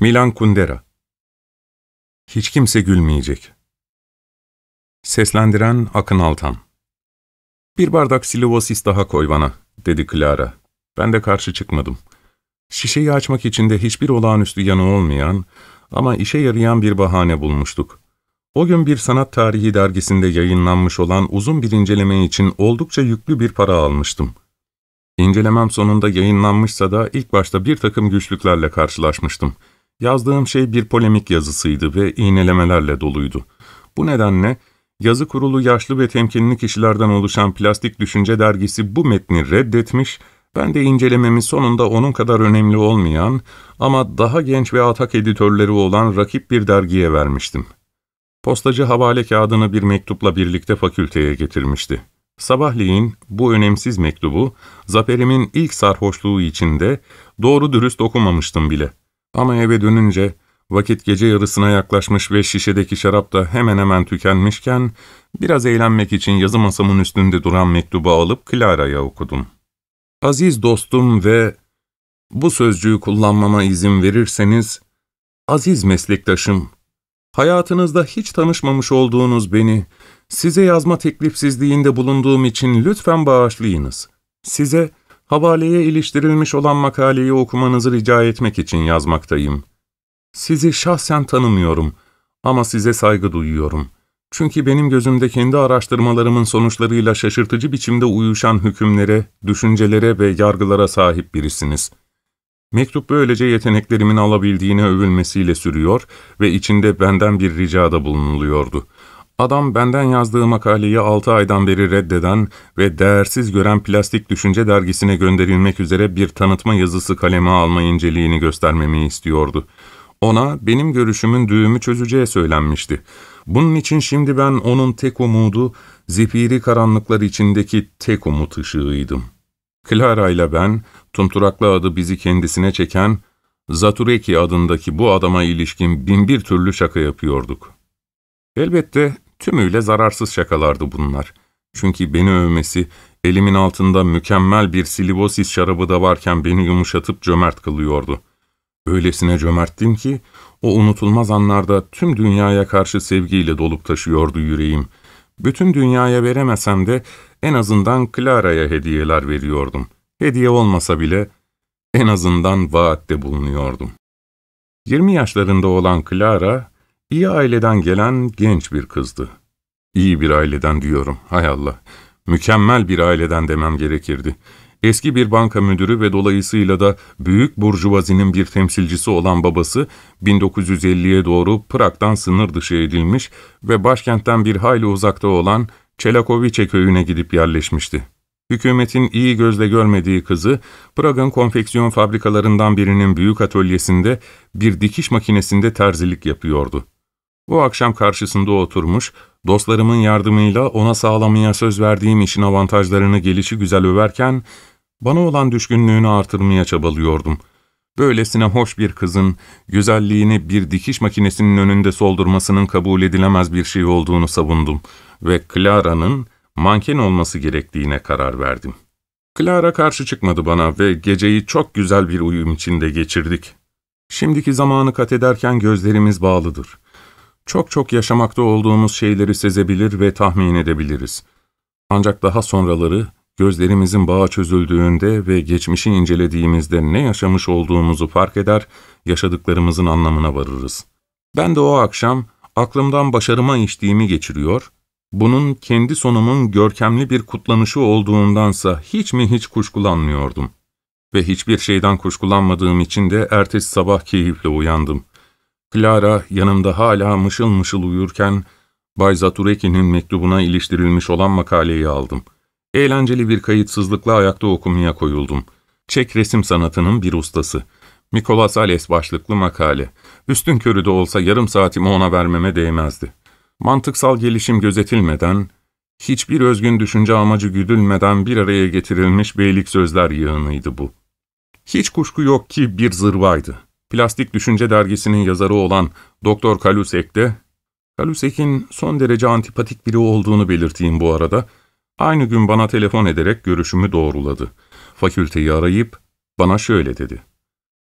Milan Kundera Hiç kimse gülmeyecek. Seslendiren Akın Altan Bir bardak silovosis daha koy bana, dedi Clara. Ben de karşı çıkmadım. Şişeyi açmak için de hiçbir olağanüstü yanı olmayan ama işe yarayan bir bahane bulmuştuk. O gün bir sanat tarihi dergisinde yayınlanmış olan uzun bir inceleme için oldukça yüklü bir para almıştım. İncelemem sonunda yayınlanmışsa da ilk başta bir takım güçlüklerle karşılaşmıştım. Yazdığım şey bir polemik yazısıydı ve iğnelemelerle doluydu. Bu nedenle yazı kurulu yaşlı ve temkinli kişilerden oluşan Plastik Düşünce dergisi bu metni reddetmiş, ben de incelememi sonunda onun kadar önemli olmayan ama daha genç ve atak editörleri olan rakip bir dergiye vermiştim. Postacı havale kağıdını bir mektupla birlikte fakülteye getirmişti. Sabahleyin bu önemsiz mektubu, zaferimin ilk sarhoşluğu içinde doğru dürüst okumamıştım bile. Ama eve dönünce vakit gece yarısına yaklaşmış ve şişedeki şarap da hemen hemen tükenmişken, biraz eğlenmek için yazı masamın üstünde duran mektubu alıp Clara'ya okudum. Aziz dostum ve bu sözcüğü kullanmama izin verirseniz, aziz meslektaşım, hayatınızda hiç tanışmamış olduğunuz beni, size yazma teklifsizliğinde bulunduğum için lütfen bağışlayınız. Size havaleye iliştirilmiş olan makaleyi okumanızı rica etmek için yazmaktayım. Sizi şahsen tanımıyorum ama size saygı duyuyorum. Çünkü benim gözümde kendi araştırmalarımın sonuçlarıyla şaşırtıcı biçimde uyuşan hükümlere, düşüncelere ve yargılara sahip birisiniz. Mektup böylece yeteneklerimin alabildiğine övülmesiyle sürüyor ve içinde benden bir ricada bulunuluyordu. Adam benden yazdığı makaleyi altı aydan beri reddeden ve değersiz gören Plastik Düşünce dergisine gönderilmek üzere bir tanıtma yazısı kaleme alma inceliğini göstermemi istiyordu. Ona benim görüşümün düğümü çözeceği söylenmişti. Bunun için şimdi ben onun tek umudu, zifiri karanlıklar içindeki tek umut ışığıydım. Clara ile ben, Tumturaklı adı bizi kendisine çeken, Zatureki adındaki bu adama ilişkin binbir türlü şaka yapıyorduk. Elbette tümüyle zararsız şakalardı bunlar. Çünkü beni övmesi, elimin altında mükemmel bir silivosis şarabı da varken beni yumuşatıp cömert kılıyordu. Öylesine cömerttim ki, o unutulmaz anlarda tüm dünyaya karşı sevgiyle dolup taşıyordu yüreğim. Bütün dünyaya veremesem de en azından Clara'ya hediyeler veriyordum. Hediye olmasa bile en azından vaatte bulunuyordum. 20 yaşlarında olan Clara, iyi aileden gelen genç bir kızdı. İyi bir aileden diyorum, hay Allah. Mükemmel bir aileden demem gerekirdi. Eski bir banka müdürü ve dolayısıyla da büyük burjuvazinin bir temsilcisi olan babası 1950'ye doğru Prag'dan sınır dışı edilmiş ve başkentten bir hayli uzakta olan Çelakoviçe köyüne gidip yerleşmişti. Hükümetin iyi gözle görmediği kızı, Prag'ın konfeksiyon fabrikalarından birinin büyük atölyesinde bir dikiş makinesinde terzilik yapıyordu. Bu akşam karşısında oturmuş, dostlarımın yardımıyla ona sağlamaya söz verdiğim işin avantajlarını gelişi güzel överken, bana olan düşkünlüğünü artırmaya çabalıyordum. Böylesine hoş bir kızın, güzelliğini bir dikiş makinesinin önünde soldurmasının kabul edilemez bir şey olduğunu savundum ve Clara'nın manken olması gerektiğine karar verdim. Clara karşı çıkmadı bana ve geceyi çok güzel bir uyum içinde geçirdik. Şimdiki zamanı kat ederken gözlerimiz bağlıdır. Çok çok yaşamakta olduğumuz şeyleri sezebilir ve tahmin edebiliriz. Ancak daha sonraları gözlerimizin bağı çözüldüğünde ve geçmişi incelediğimizde ne yaşamış olduğumuzu fark eder, yaşadıklarımızın anlamına varırız. Ben de o akşam aklımdan başarıma içtiğimi geçiriyor, bunun kendi sonumun görkemli bir kutlanışı olduğundansa hiç mi hiç kuşkulanmıyordum. Ve hiçbir şeyden kuşkulanmadığım için de ertesi sabah keyifle uyandım. Clara yanımda hala mışıl mışıl uyurken, Bay Zatureki'nin mektubuna iliştirilmiş olan makaleyi aldım. Eğlenceli bir kayıtsızlıkla ayakta okumaya koyuldum. Çek resim sanatının bir ustası. Mikolas Ales başlıklı makale. Üstün körü de olsa yarım saatimi ona vermeme değmezdi. Mantıksal gelişim gözetilmeden, hiçbir özgün düşünce amacı güdülmeden bir araya getirilmiş beylik sözler yığınıydı bu. Hiç kuşku yok ki bir zırvaydı. Plastik Düşünce dergisinin yazarı olan Doktor Kalusek de, Kalusek'in son derece antipatik biri olduğunu belirteyim bu arada, aynı gün bana telefon ederek görüşümü doğruladı. Fakülteyi arayıp bana şöyle dedi.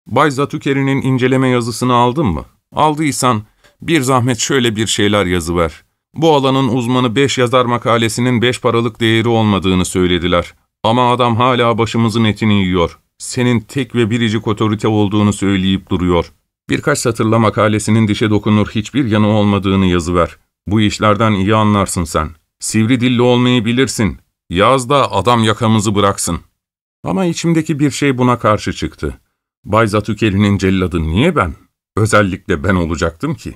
Bay Zatükeri'nin inceleme yazısını aldın mı? Aldıysan bir zahmet şöyle bir şeyler yazıver. Bu alanın uzmanı beş yazar makalesinin beş paralık değeri olmadığını söylediler. Ama adam hala başımızın etini yiyor. Senin tek ve biricik otorite olduğunu söyleyip duruyor. Birkaç satırla makalesinin dişe dokunur hiçbir yanı olmadığını yazıver. Bu işlerden iyi anlarsın sen. Sivri dilli olmayı bilirsin. Yaz da adam yakamızı bıraksın. Ama içimdeki bir şey buna karşı çıktı. Bay Zatükeli'nin celladı niye ben? Özellikle ben olacaktım ki.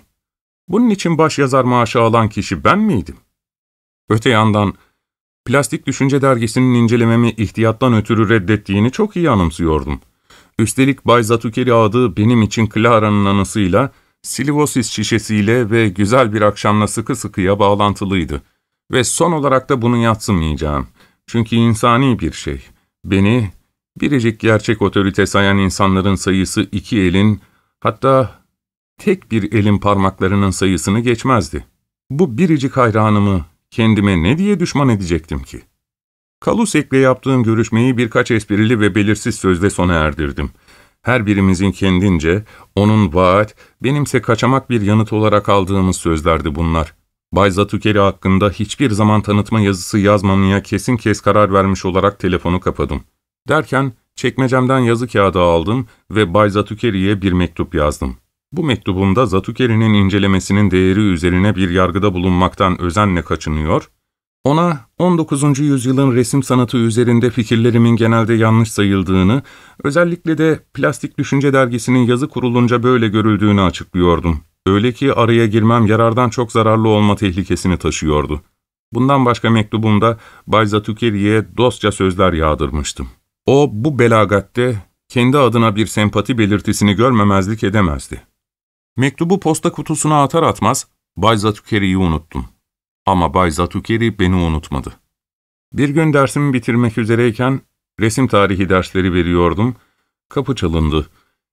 Bunun için baş yazar maaşı alan kişi ben miydim? Öte yandan, Plastik Düşünce Dergisi'nin incelememi ihtiyattan ötürü reddettiğini çok iyi anımsıyordum. Üstelik Bay Zatükeli adı benim için Clara'nın anısıyla, Silivosis şişesiyle ve güzel bir akşamla sıkı sıkıya bağlantılıydı. Ve son olarak da bunu yatsımayacağım. Çünkü insani bir şey. Beni, biricik gerçek otorite sayan insanların sayısı iki elin, hatta tek bir elin parmaklarının sayısını geçmezdi. Bu biricik hayranımı kendime ne diye düşman edecektim ki? Kalusek'le yaptığım görüşmeyi birkaç esprili ve belirsiz sözle sona erdirdim. Her birimizin kendince, onun vaat, benimse kaçamak bir yanıt olarak aldığımız sözlerdi bunlar. Bay Zatükeri hakkında hiçbir zaman tanıtma yazısı yazmamaya kesin kes karar vermiş olarak telefonu kapadım. Derken çekmecemden yazı kağıdı aldım ve Bay Zatükeri'ye bir mektup yazdım. Bu mektubumda Zatükeri'nin incelemesinin değeri üzerine bir yargıda bulunmaktan özenle kaçınıyor, ona 19. yüzyılın resim sanatı üzerinde fikirlerimin genelde yanlış sayıldığını, özellikle de Plastik Düşünce Dergisi'nin yazı kurulunca böyle görüldüğünü açıklıyordum. Öyle ki araya girmem yarardan çok zararlı olma tehlikesini taşıyordu. Bundan başka mektubumda Bay Zatükeri'ye dostça sözler yağdırmıştım. O bu belagatte kendi adına bir sempati belirtisini görmemezlik edemezdi. Mektubu posta kutusuna atar atmaz Bay Zatükeri'yi unuttum. Ama Bay Zatükeri beni unutmadı. Bir gün dersimi bitirmek üzereyken resim tarihi dersleri veriyordum. Kapı çalındı.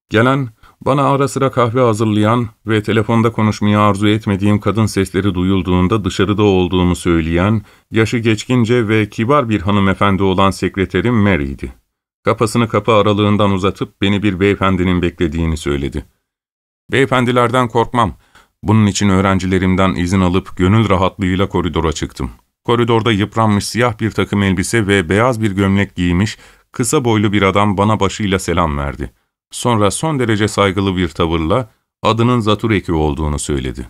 Gelen, bana ara sıra kahve hazırlayan ve telefonda konuşmayı arzu etmediğim kadın sesleri duyulduğunda dışarıda olduğumu söyleyen, yaşı geçkince ve kibar bir hanımefendi olan sekreterim Mary'di. Kapasını kapı aralığından uzatıp beni bir beyefendinin beklediğini söyledi. Beyefendilerden korkmam. Bunun için öğrencilerimden izin alıp gönül rahatlığıyla koridora çıktım. Koridorda yıpranmış siyah bir takım elbise ve beyaz bir gömlek giymiş, kısa boylu bir adam bana başıyla selam verdi. Sonra son derece saygılı bir tavırla adının Zatureki olduğunu söyledi.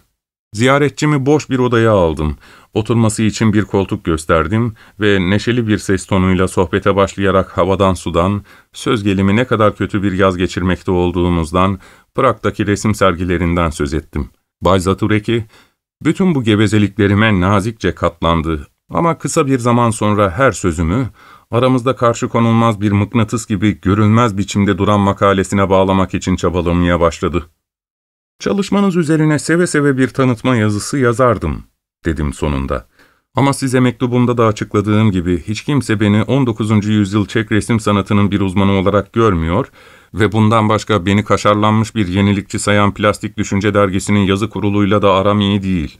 Ziyaretçimi boş bir odaya aldım. Oturması için bir koltuk gösterdim ve neşeli bir ses tonuyla sohbete başlayarak havadan sudan, söz gelimi ne kadar kötü bir yaz geçirmekte olduğumuzdan, Prag'daki resim sergilerinden söz ettim. Bay Zatureki, bütün bu gevezeliklerime nazikçe katlandı ama kısa bir zaman sonra her sözümü, aramızda karşı konulmaz bir mıknatıs gibi görülmez biçimde duran makalesine bağlamak için çabalamaya başladı. Çalışmanız üzerine seve seve bir tanıtma yazısı yazardım, dedim sonunda. Ama size mektubumda da açıkladığım gibi hiç kimse beni 19. yüzyıl Çek resim sanatının bir uzmanı olarak görmüyor ve bundan başka beni kaşarlanmış bir yenilikçi sayan Plastik Düşünce Dergisi'nin yazı kuruluyla da aram iyi değil.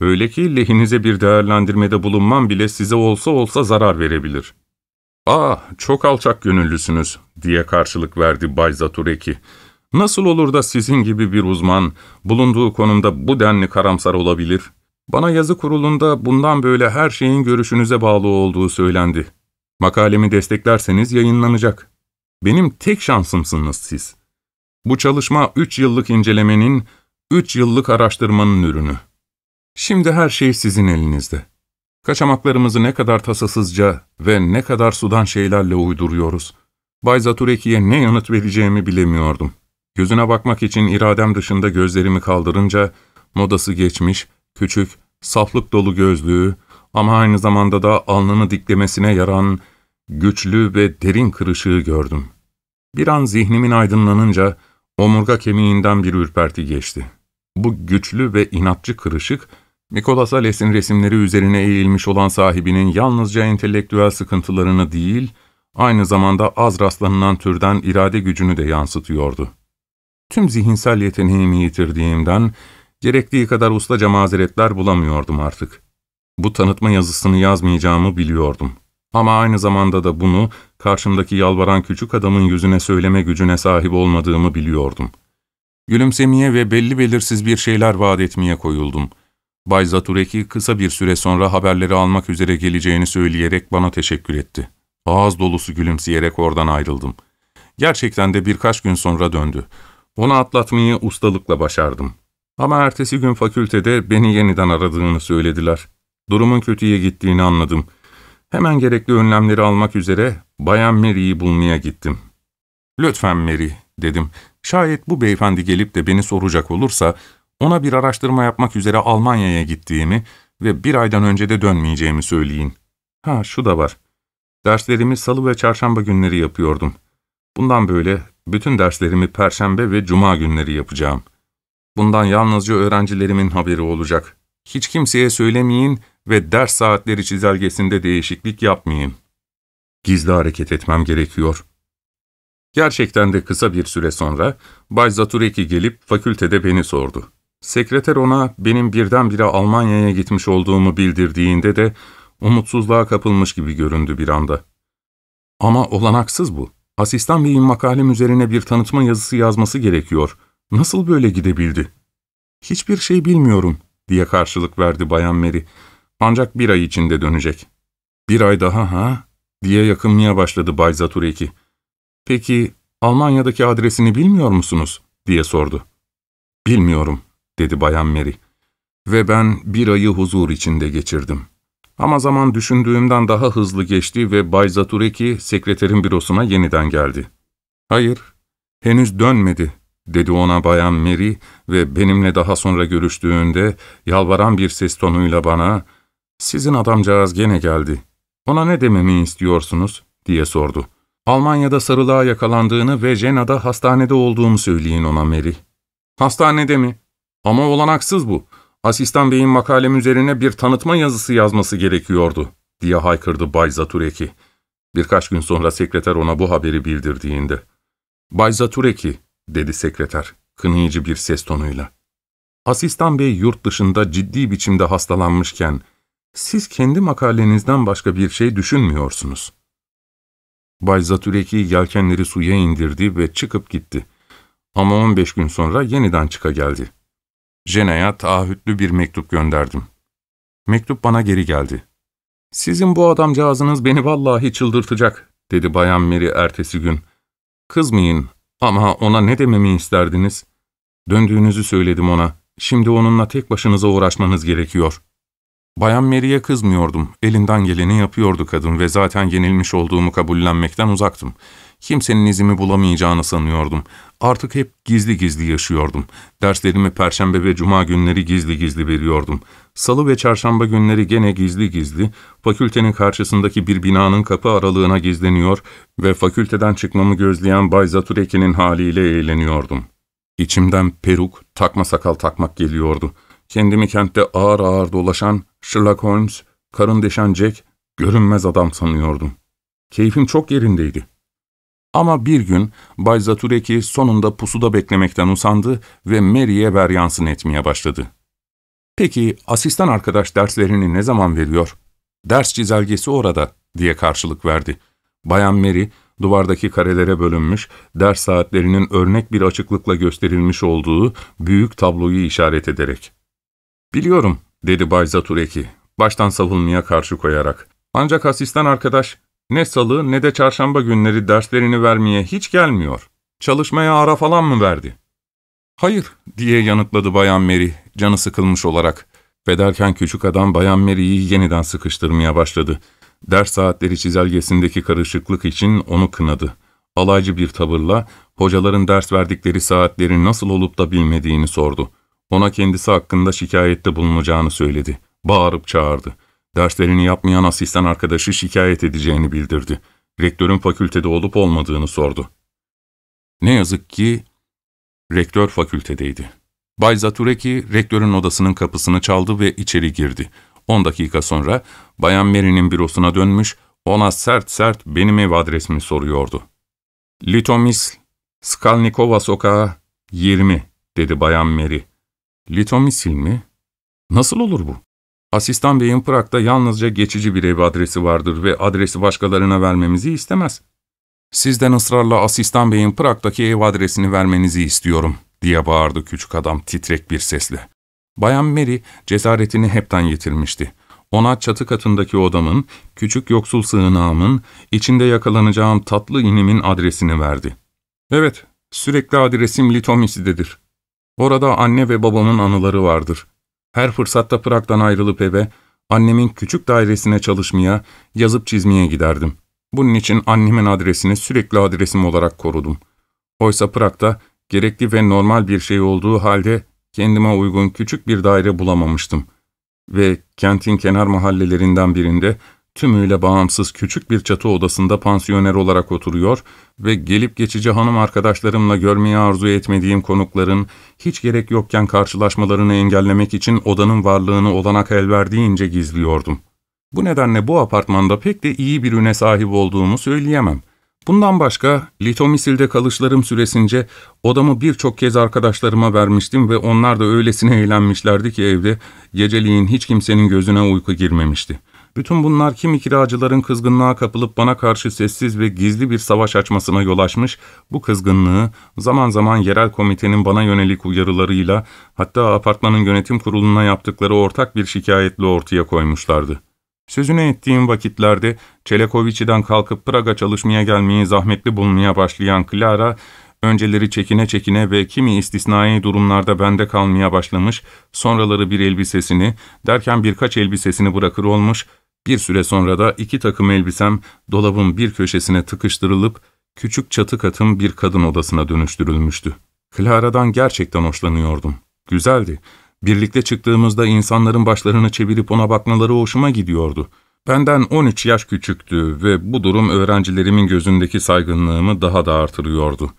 Öyle ki lehinize bir değerlendirmede bulunmam bile size olsa olsa zarar verebilir. ''Ah, çok alçak gönüllüsünüz.'' diye karşılık verdi Bay Zatureki. ''Nasıl olur da sizin gibi bir uzman bulunduğu konumda bu denli karamsar olabilir? Bana yazı kurulunda bundan böyle her şeyin görüşünüze bağlı olduğu söylendi. Makalemi desteklerseniz yayınlanacak. Benim tek şansımsınız siz. Bu çalışma üç yıllık incelemenin, üç yıllık araştırmanın ürünü. Şimdi her şey sizin elinizde. Kaçamaklarımızı ne kadar tasasızca ve ne kadar sudan şeylerle uyduruyoruz. Bay Zatureki'ye ne yanıt vereceğimi bilemiyordum. Gözüne bakmak için iradem dışında gözlerimi kaldırınca, modası geçmiş, küçük, saflık dolu gözlüğü ama aynı zamanda da alnını diklemesine yaran, güçlü ve derin kırışığı gördüm. Bir an zihnimin aydınlanınca omurga kemiğinden bir ürperti geçti. Bu güçlü ve inatçı kırışık, Nicholas Ales'in resimleri üzerine eğilmiş olan sahibinin yalnızca entelektüel sıkıntılarını değil, aynı zamanda az rastlanılan türden irade gücünü de yansıtıyordu. Tüm zihinsel yeteneğimi yitirdiğimden, gerektiği kadar ustaca mazeretler bulamıyordum artık. Bu tanıtma yazısını yazmayacağımı biliyordum. Ama aynı zamanda da bunu karşımdaki yalvaran küçük adamın yüzüne söyleme gücüne sahip olmadığımı biliyordum. Gülümsemeye ve belli belirsiz bir şeyler vaat etmeye koyuldum. Bay Zatureki kısa bir süre sonra haberleri almak üzere geleceğini söyleyerek bana teşekkür etti. Ağız dolusu gülümseyerek oradan ayrıldım. Gerçekten de birkaç gün sonra döndü. Onu atlatmayı ustalıkla başardım. Ama ertesi gün fakültede beni yeniden aradığını söylediler. Durumun kötüye gittiğini anladım. Hemen gerekli önlemleri almak üzere Bayan Mary'i bulmaya gittim. ''Lütfen Mary'' dedim. ''Şayet bu beyefendi gelip de beni soracak olursa, ona bir araştırma yapmak üzere Almanya'ya gittiğimi ve bir aydan önce de dönmeyeceğimi söyleyin. Ha şu da var. Derslerimi salı ve çarşamba günleri yapıyordum. Bundan böyle bütün derslerimi perşembe ve cuma günleri yapacağım. Bundan yalnızca öğrencilerimin haberi olacak. Hiç kimseye söylemeyin ve ders saatleri çizelgesinde değişiklik yapmayın. Gizli hareket etmem gerekiyor. Gerçekten de kısa bir süre sonra Bay Zatureki gelip fakültede beni sordu. Sekreter ona benim birdenbire Almanya'ya gitmiş olduğumu bildirdiğinde de umutsuzluğa kapılmış gibi göründü bir anda. Ama olanaksız bu. Asistan beyin makalem üzerine bir tanıtma yazısı yazması gerekiyor. Nasıl böyle gidebildi? Hiçbir şey bilmiyorum, diye karşılık verdi Bayan Mary. Ancak bir ay içinde dönecek. Bir ay daha ha? diye yakınmaya başladı Bay Zatureki. Peki Almanya'daki adresini bilmiyor musunuz? diye sordu. Bilmiyorum, dedi Bayan Mary. Ve ben bir ayı huzur içinde geçirdim. Ama zaman düşündüğümden daha hızlı geçti ve Bay Zatureki sekreterin bürosuna yeniden geldi. Hayır, henüz dönmedi, dedi ona Bayan Mary ve benimle daha sonra görüştüğünde yalvaran bir ses tonuyla bana, ''Sizin adamcağız gene geldi. Ona ne dememi istiyorsunuz?'' diye sordu. ''Almanya'da sarılığa yakalandığını ve Jena'da hastanede olduğumu söyleyin ona Mary.'' ''Hastanede mi? Ama olanaksız bu. Asistan beyin makalem üzerine bir tanıtma yazısı yazması gerekiyordu.'' diye haykırdı Bay Zatureki. Birkaç gün sonra sekreter ona bu haberi bildirdiğinde. ''Bay Zatureki'' dedi sekreter, kınayıcı bir ses tonuyla. Asistan bey yurt dışında ciddi biçimde hastalanmışken, siz kendi makalenizden başka bir şey düşünmüyorsunuz. Bay Zatureki yelkenleri suya indirdi ve çıkıp gitti. Ama 15 gün sonra yeniden çıka geldi. Jena'ya taahhütlü bir mektup gönderdim. Mektup bana geri geldi. ''Sizin bu adamcağızınız beni vallahi çıldırtacak.'' dedi Bayan Mary ertesi gün. ''Kızmayın ama ona ne dememi isterdiniz? Döndüğünüzü söyledim ona. Şimdi onunla tek başınıza uğraşmanız gerekiyor.'' Bayan Mary'e kızmıyordum. Elinden geleni yapıyordu kadın ve zaten yenilmiş olduğumu kabullenmekten uzaktım. Kimsenin izimi bulamayacağını sanıyordum. Artık hep gizli gizli yaşıyordum. Derslerimi perşembe ve cuma günleri gizli gizli veriyordum. Salı ve çarşamba günleri gene gizli gizli, fakültenin karşısındaki bir binanın kapı aralığına gizleniyor ve fakülteden çıkmamı gözleyen Bay Zatureki'nin haliyle eğleniyordum. İçimden peruk, takma sakal takmak geliyordu. Kendimi kentte ağır ağır dolaşan Sherlock Holmes, karın deşen Jack, görünmez adam sanıyordum. Keyfim çok yerindeydi. Ama bir gün Bay Zatureki sonunda pusuda beklemekten usandı ve Mary'e veryansın etmeye başladı. ''Peki asistan arkadaş derslerini ne zaman veriyor?'' ''Ders çizelgesi orada.'' diye karşılık verdi. Bayan Mary, duvardaki karelere bölünmüş, ders saatlerinin örnek bir açıklıkla gösterilmiş olduğu büyük tabloyu işaret ederek. ''Biliyorum.'' dedi Bay Zatureki, baştan savunmaya karşı koyarak. ''Ancak asistan arkadaş ne salı ne de çarşamba günleri derslerini vermeye hiç gelmiyor. Çalışmaya ara falan mı verdi? Hayır, diye yanıtladı Bayan Mary, canı sıkılmış olarak. Ve küçük adam Bayan Mary'i yeniden sıkıştırmaya başladı. Ders saatleri çizelgesindeki karışıklık için onu kınadı. Alaycı bir tavırla, hocaların ders verdikleri saatleri nasıl olup da bilmediğini sordu. Ona kendisi hakkında şikayette bulunacağını söyledi. Bağırıp çağırdı. Derslerini yapmayan asistan arkadaşı şikayet edeceğini bildirdi. Rektörün fakültede olup olmadığını sordu. Ne yazık ki rektör fakültedeydi. Bay Zatureki rektörün odasının kapısını çaldı ve içeri girdi. On dakika sonra Bayan Mary'nin bürosuna dönmüş, ona sert sert benim ev adresimi soruyordu. Litomis, Skalnikova sokağı 20 dedi Bayan Mary. Litomisil mi? Nasıl olur bu? Asistan Bey'in Prag'da yalnızca geçici bir ev adresi vardır ve adresi başkalarına vermemizi istemez. Sizden ısrarla Asistan Bey'in Prag'daki ev adresini vermenizi istiyorum, diye bağırdı küçük adam titrek bir sesle. Bayan Mary cesaretini hepten yitirmişti. Ona çatı katındaki odamın, küçük yoksul sığınağımın, içinde yakalanacağım tatlı inimin adresini verdi. Evet, sürekli adresim Litomisi'dedir. Orada anne ve babamın anıları vardır. Her fırsatta Prag'dan ayrılıp eve, annemin küçük dairesine çalışmaya, yazıp çizmeye giderdim. Bunun için annemin adresini sürekli adresim olarak korudum. Oysa Prag'da gerekli ve normal bir şey olduğu halde kendime uygun küçük bir daire bulamamıştım. Ve kentin kenar mahallelerinden birinde tümüyle bağımsız küçük bir çatı odasında pansiyoner olarak oturuyor ve gelip geçici hanım arkadaşlarımla görmeyi arzu etmediğim konukların hiç gerek yokken karşılaşmalarını engellemek için odanın varlığını olanak el verdiğince gizliyordum. Bu nedenle bu apartmanda pek de iyi bir üne sahip olduğumu söyleyemem. Bundan başka, Litomisil'de kalışlarım süresince odamı birçok kez arkadaşlarıma vermiştim ve onlar da öylesine eğlenmişlerdi ki evde geceliğin hiç kimsenin gözüne uyku girmemişti. Bütün bunlar kimi kiracıların kızgınlığa kapılıp bana karşı sessiz ve gizli bir savaş açmasına yol açmış, bu kızgınlığı zaman zaman yerel komitenin bana yönelik uyarılarıyla hatta apartmanın yönetim kuruluna yaptıkları ortak bir şikayetle ortaya koymuşlardı. Sözünü ettiğim vakitlerde Çelekoviçi'den kalkıp Praga çalışmaya gelmeyi zahmetli bulmaya başlayan Clara, önceleri çekine çekine ve kimi istisnai durumlarda bende kalmaya başlamış, sonraları bir elbisesini, derken birkaç elbisesini bırakır olmuş, bir süre sonra da iki takım elbisem dolabın bir köşesine tıkıştırılıp, küçük çatı katım bir kadın odasına dönüştürülmüştü. Clara'dan gerçekten hoşlanıyordum. Güzeldi. Birlikte çıktığımızda insanların başlarını çevirip ona bakmaları hoşuma gidiyordu. Benden 13 yaş küçüktü ve bu durum öğrencilerimin gözündeki saygınlığımı daha da artırıyordu.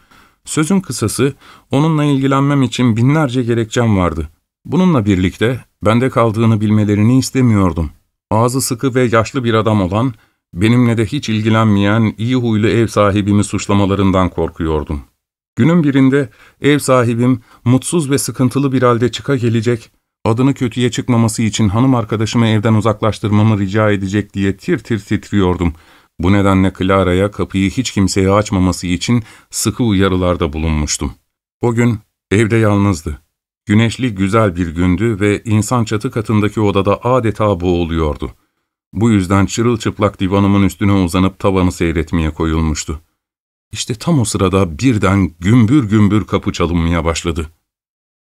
Sözün kısası, onunla ilgilenmem için binlerce gerekçem vardı. Bununla birlikte bende kaldığını bilmelerini istemiyordum. Ağzı sıkı ve yaşlı bir adam olan, benimle de hiç ilgilenmeyen iyi huylu ev sahibimi suçlamalarından korkuyordum. Günün birinde ev sahibim mutsuz ve sıkıntılı bir halde çıka gelecek, adını kötüye çıkmaması için hanım arkadaşımı evden uzaklaştırmamı rica edecek diye tir tir titriyordum. Bu nedenle Clara'ya kapıyı hiç kimseye açmaması için sıkı uyarılarda bulunmuştum. O gün evde yalnızdı. Güneşli güzel bir gündü ve insan çatı katındaki odada adeta boğuluyordu. Bu yüzden çırılçıplak divanımın üstüne uzanıp tavanı seyretmeye koyulmuştu. İşte tam o sırada birden gümbür gümbür kapı çalınmaya başladı.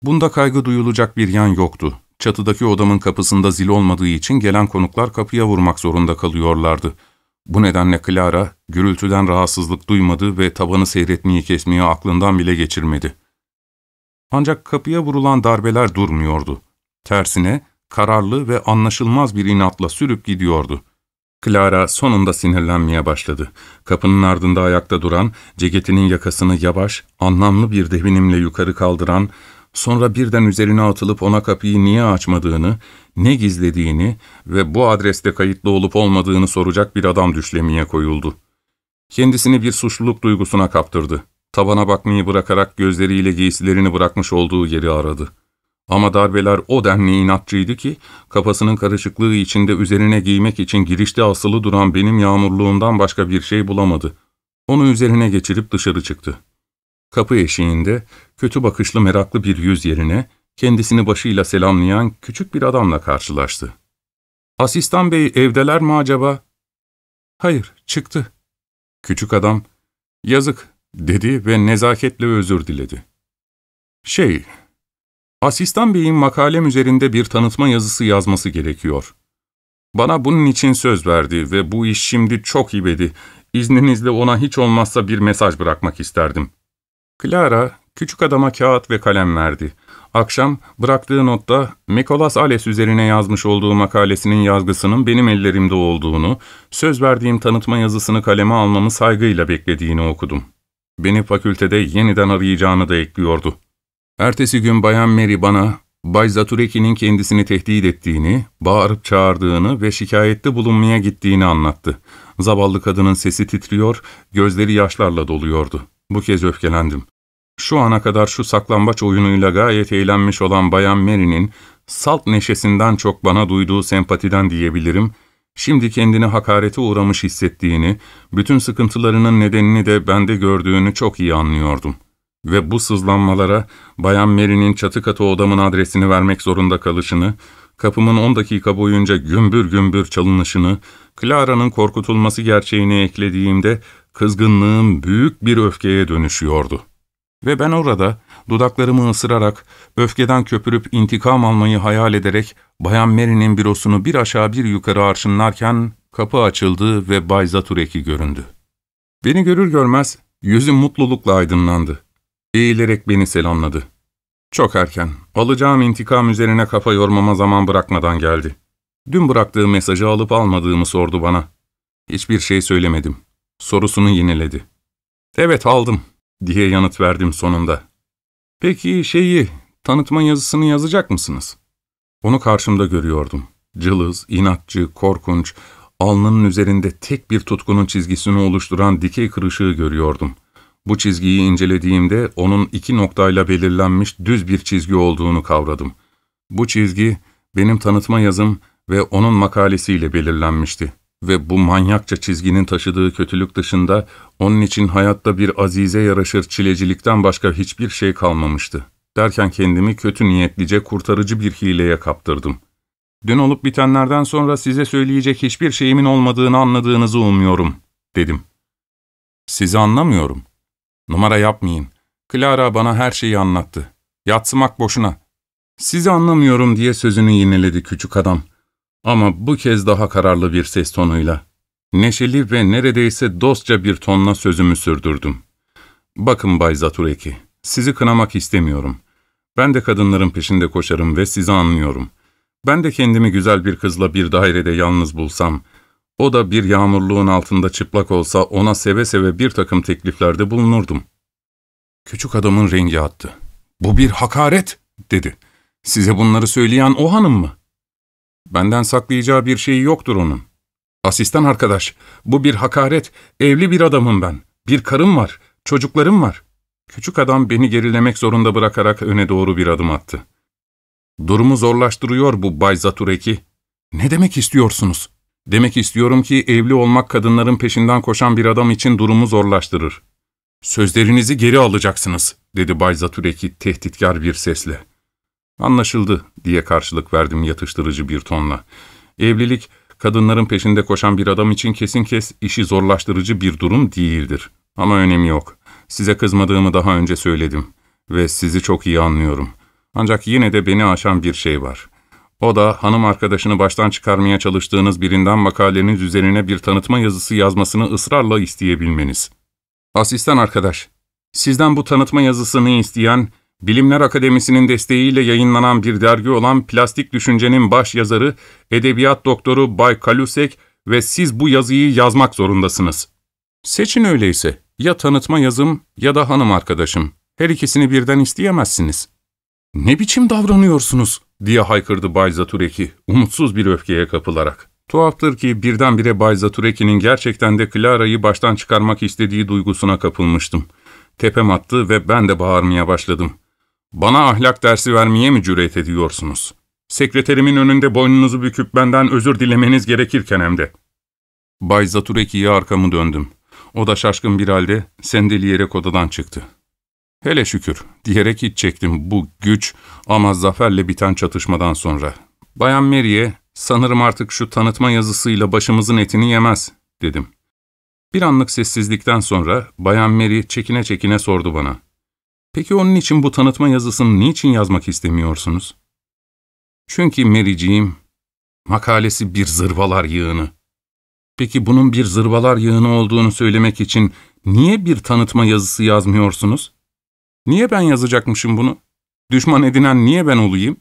Bunda kaygı duyulacak bir yan yoktu. Çatıdaki odamın kapısında zil olmadığı için gelen konuklar kapıya vurmak zorunda kalıyorlardı. Bu nedenle Clara gürültüden rahatsızlık duymadı ve tabanı seyretmeyi kesmeyi aklından bile geçirmedi. Ancak kapıya vurulan darbeler durmuyordu. Tersine kararlı ve anlaşılmaz bir inatla sürüp gidiyordu. Clara sonunda sinirlenmeye başladı. Kapının ardında ayakta duran, ceketinin yakasını yavaş, anlamlı bir devinimle yukarı kaldıran, sonra birden üzerine atılıp ona kapıyı niye açmadığını, ne gizlediğini ve bu adreste kayıtlı olup olmadığını soracak bir adam düşlemeye koyuldu. Kendisini bir suçluluk duygusuna kaptırdı. Tabana bakmayı bırakarak gözleriyle giysilerini bırakmış olduğu yeri aradı. Ama darbeler o denli inatçıydı ki, kafasının karışıklığı içinde üzerine giymek için girişte asılı duran benim yağmurluğumdan başka bir şey bulamadı. Onu üzerine geçirip dışarı çıktı. Kapı eşiğinde, kötü bakışlı meraklı bir yüz yerine, kendisini başıyla selamlayan küçük bir adamla karşılaştı. ''Asistan bey evdeler mi acaba?'' ''Hayır, çıktı.'' Küçük adam, ''Yazık.'' Dedi ve nezaketle özür diledi. ''Şey, Asistan Bey'in makalem üzerinde bir tanıtma yazısı yazması gerekiyor. Bana bunun için söz verdi ve bu iş şimdi çok ibedi. İzninizle ona hiç olmazsa bir mesaj bırakmak isterdim. Clara, küçük adama kağıt ve kalem verdi. Akşam bıraktığı notta Mekolas Ales üzerine yazmış olduğu makalesinin yazgısının benim ellerimde olduğunu, söz verdiğim tanıtma yazısını kaleme almamı saygıyla beklediğini okudum. Beni fakültede yeniden arayacağını da ekliyordu. Ertesi gün Bayan Mary bana, Bay Zatureki'nin kendisini tehdit ettiğini, bağırıp çağırdığını ve şikayette bulunmaya gittiğini anlattı. Zavallı kadının sesi titriyor, gözleri yaşlarla doluyordu. Bu kez öfkelendim. Şu ana kadar şu saklambaç oyunuyla gayet eğlenmiş olan Bayan Mary'nin, salt neşesinden çok bana duyduğu sempatiden diyebilirim, şimdi kendini hakarete uğramış hissettiğini, bütün sıkıntılarının nedenini de bende gördüğünü çok iyi anlıyordum. Ve bu sızlanmalara Bayan Mary'nin çatı katı odamın adresini vermek zorunda kalışını, kapımın 10 dakika boyunca gümbür gümbür çalınışını, Clara'nın korkutulması gerçeğini eklediğimde kızgınlığım büyük bir öfkeye dönüşüyordu. Ve ben orada dudaklarımı ısırarak, öfkeden köpürüp intikam almayı hayal ederek Bayan Mary'nin bürosunu bir aşağı bir yukarı arşınlarken kapı açıldı ve Bay Zatureki göründü. Beni görür görmez yüzüm mutlulukla aydınlandı. Eğilerek beni selamladı. Çok erken, alacağım intikam üzerine kafa yormama zaman bırakmadan geldi. Dün bıraktığı mesajı alıp almadığımı sordu bana. Hiçbir şey söylemedim. Sorusunu yineledi. Evet aldım, diye yanıt verdim sonunda. Peki şeyi, tanıtma yazısını yazacak mısınız? Onu karşımda görüyordum. Cılız, inatçı, korkunç, alnının üzerinde tek bir tutkunun çizgisini oluşturan dikey kırışığı görüyordum. Bu çizgiyi incelediğimde onun iki noktayla belirlenmiş düz bir çizgi olduğunu kavradım. Bu çizgi benim tanıtma yazım ve onun makalesiyle belirlenmişti ve bu manyakça çizginin taşıdığı kötülük dışında onun için hayatta bir azize yaraşır çilecilikten başka hiçbir şey kalmamıştı. Derken kendimi kötü niyetlice kurtarıcı bir hileye kaptırdım. Dün olup bitenlerden sonra size söyleyecek hiçbir şeyimin olmadığını anladığınızı umuyorum, dedim. Sizi anlamıyorum. Numara yapmayın. Clara bana her şeyi anlattı. Yatsımak boşuna. Sizi anlamıyorum diye sözünü yineledi küçük adam. Ama bu kez daha kararlı bir ses tonuyla. Neşeli ve neredeyse dostça bir tonla sözümü sürdürdüm. Bakın Bay Zatureki, sizi kınamak istemiyorum. Ben de kadınların peşinde koşarım ve sizi anlıyorum. Ben de kendimi güzel bir kızla bir dairede yalnız bulsam, o da bir yağmurluğun altında çıplak olsa ona seve seve bir takım tekliflerde bulunurdum. Küçük adamın rengi attı. ''Bu bir hakaret.'' dedi. ''Size bunları söyleyen o hanım mı?'' Benden saklayacağı bir şeyi yoktur onun. Asistan arkadaş, bu bir hakaret. Evli bir adamım ben. Bir karım var, çocuklarım var. Küçük adam beni gerilemek zorunda bırakarak öne doğru bir adım attı. Durumu zorlaştırıyor bu Bay Zatureki. Ne demek istiyorsunuz? Demek istiyorum ki evli olmak kadınların peşinden koşan bir adam için durumu zorlaştırır. Sözlerinizi geri alacaksınız, dedi Bay Zatureki tehditkar bir sesle. Anlaşıldı, diye karşılık verdim yatıştırıcı bir tonla. Evlilik, kadınların peşinde koşan bir adam için kesin kes işi zorlaştırıcı bir durum değildir. Ama önemi yok. Size kızmadığımı daha önce söyledim ve sizi çok iyi anlıyorum. Ancak yine de beni aşan bir şey var. O da hanım arkadaşını baştan çıkarmaya çalıştığınız birinden makaleniz üzerine bir tanıtma yazısı yazmasını ısrarla isteyebilmeniz. Asistan arkadaş, sizden bu tanıtma yazısını isteyen, Bilimler Akademisi'nin desteğiyle yayınlanan bir dergi olan Plastik Düşünce'nin baş yazarı, edebiyat doktoru Bay Kalusek ve siz bu yazıyı yazmak zorundasınız. Seçin öyleyse. Ya tanıtma yazım ya da hanım arkadaşım. Her ikisini birden isteyemezsiniz. Ne biçim davranıyorsunuz? diye haykırdı Bay Zatureki, umutsuz bir öfkeye kapılarak. Tuhaftır ki birdenbire Bay Zatureki'nin gerçekten de Clara'yı baştan çıkarmak istediği duygusuna kapılmıştım. Tepem attı ve ben de bağırmaya başladım. Bana ahlak dersi vermeye mi cüret ediyorsunuz? Sekreterimin önünde boynunuzu büküp benden özür dilemeniz gerekirken hem de. Bay Zatureki'ye arkamı döndüm. O da şaşkın bir halde sendeleyerek odadan çıktı. Hele şükür diyerek iç çektim bu güç ama zaferle biten çatışmadan sonra. Bayan Mary'e sanırım artık şu tanıtma yazısıyla başımızın etini yemez dedim. Bir anlık sessizlikten sonra Bayan Mary çekine çekine sordu bana. Peki onun için bu tanıtma yazısını niçin yazmak istemiyorsunuz? Çünkü Mary'ciğim, makalesi bir zırvalar yığını. Peki bunun bir zırvalar yığını olduğunu söylemek için niye bir tanıtma yazısı yazmıyorsunuz? Niye ben yazacakmışım bunu? Düşman edinen niye ben olayım?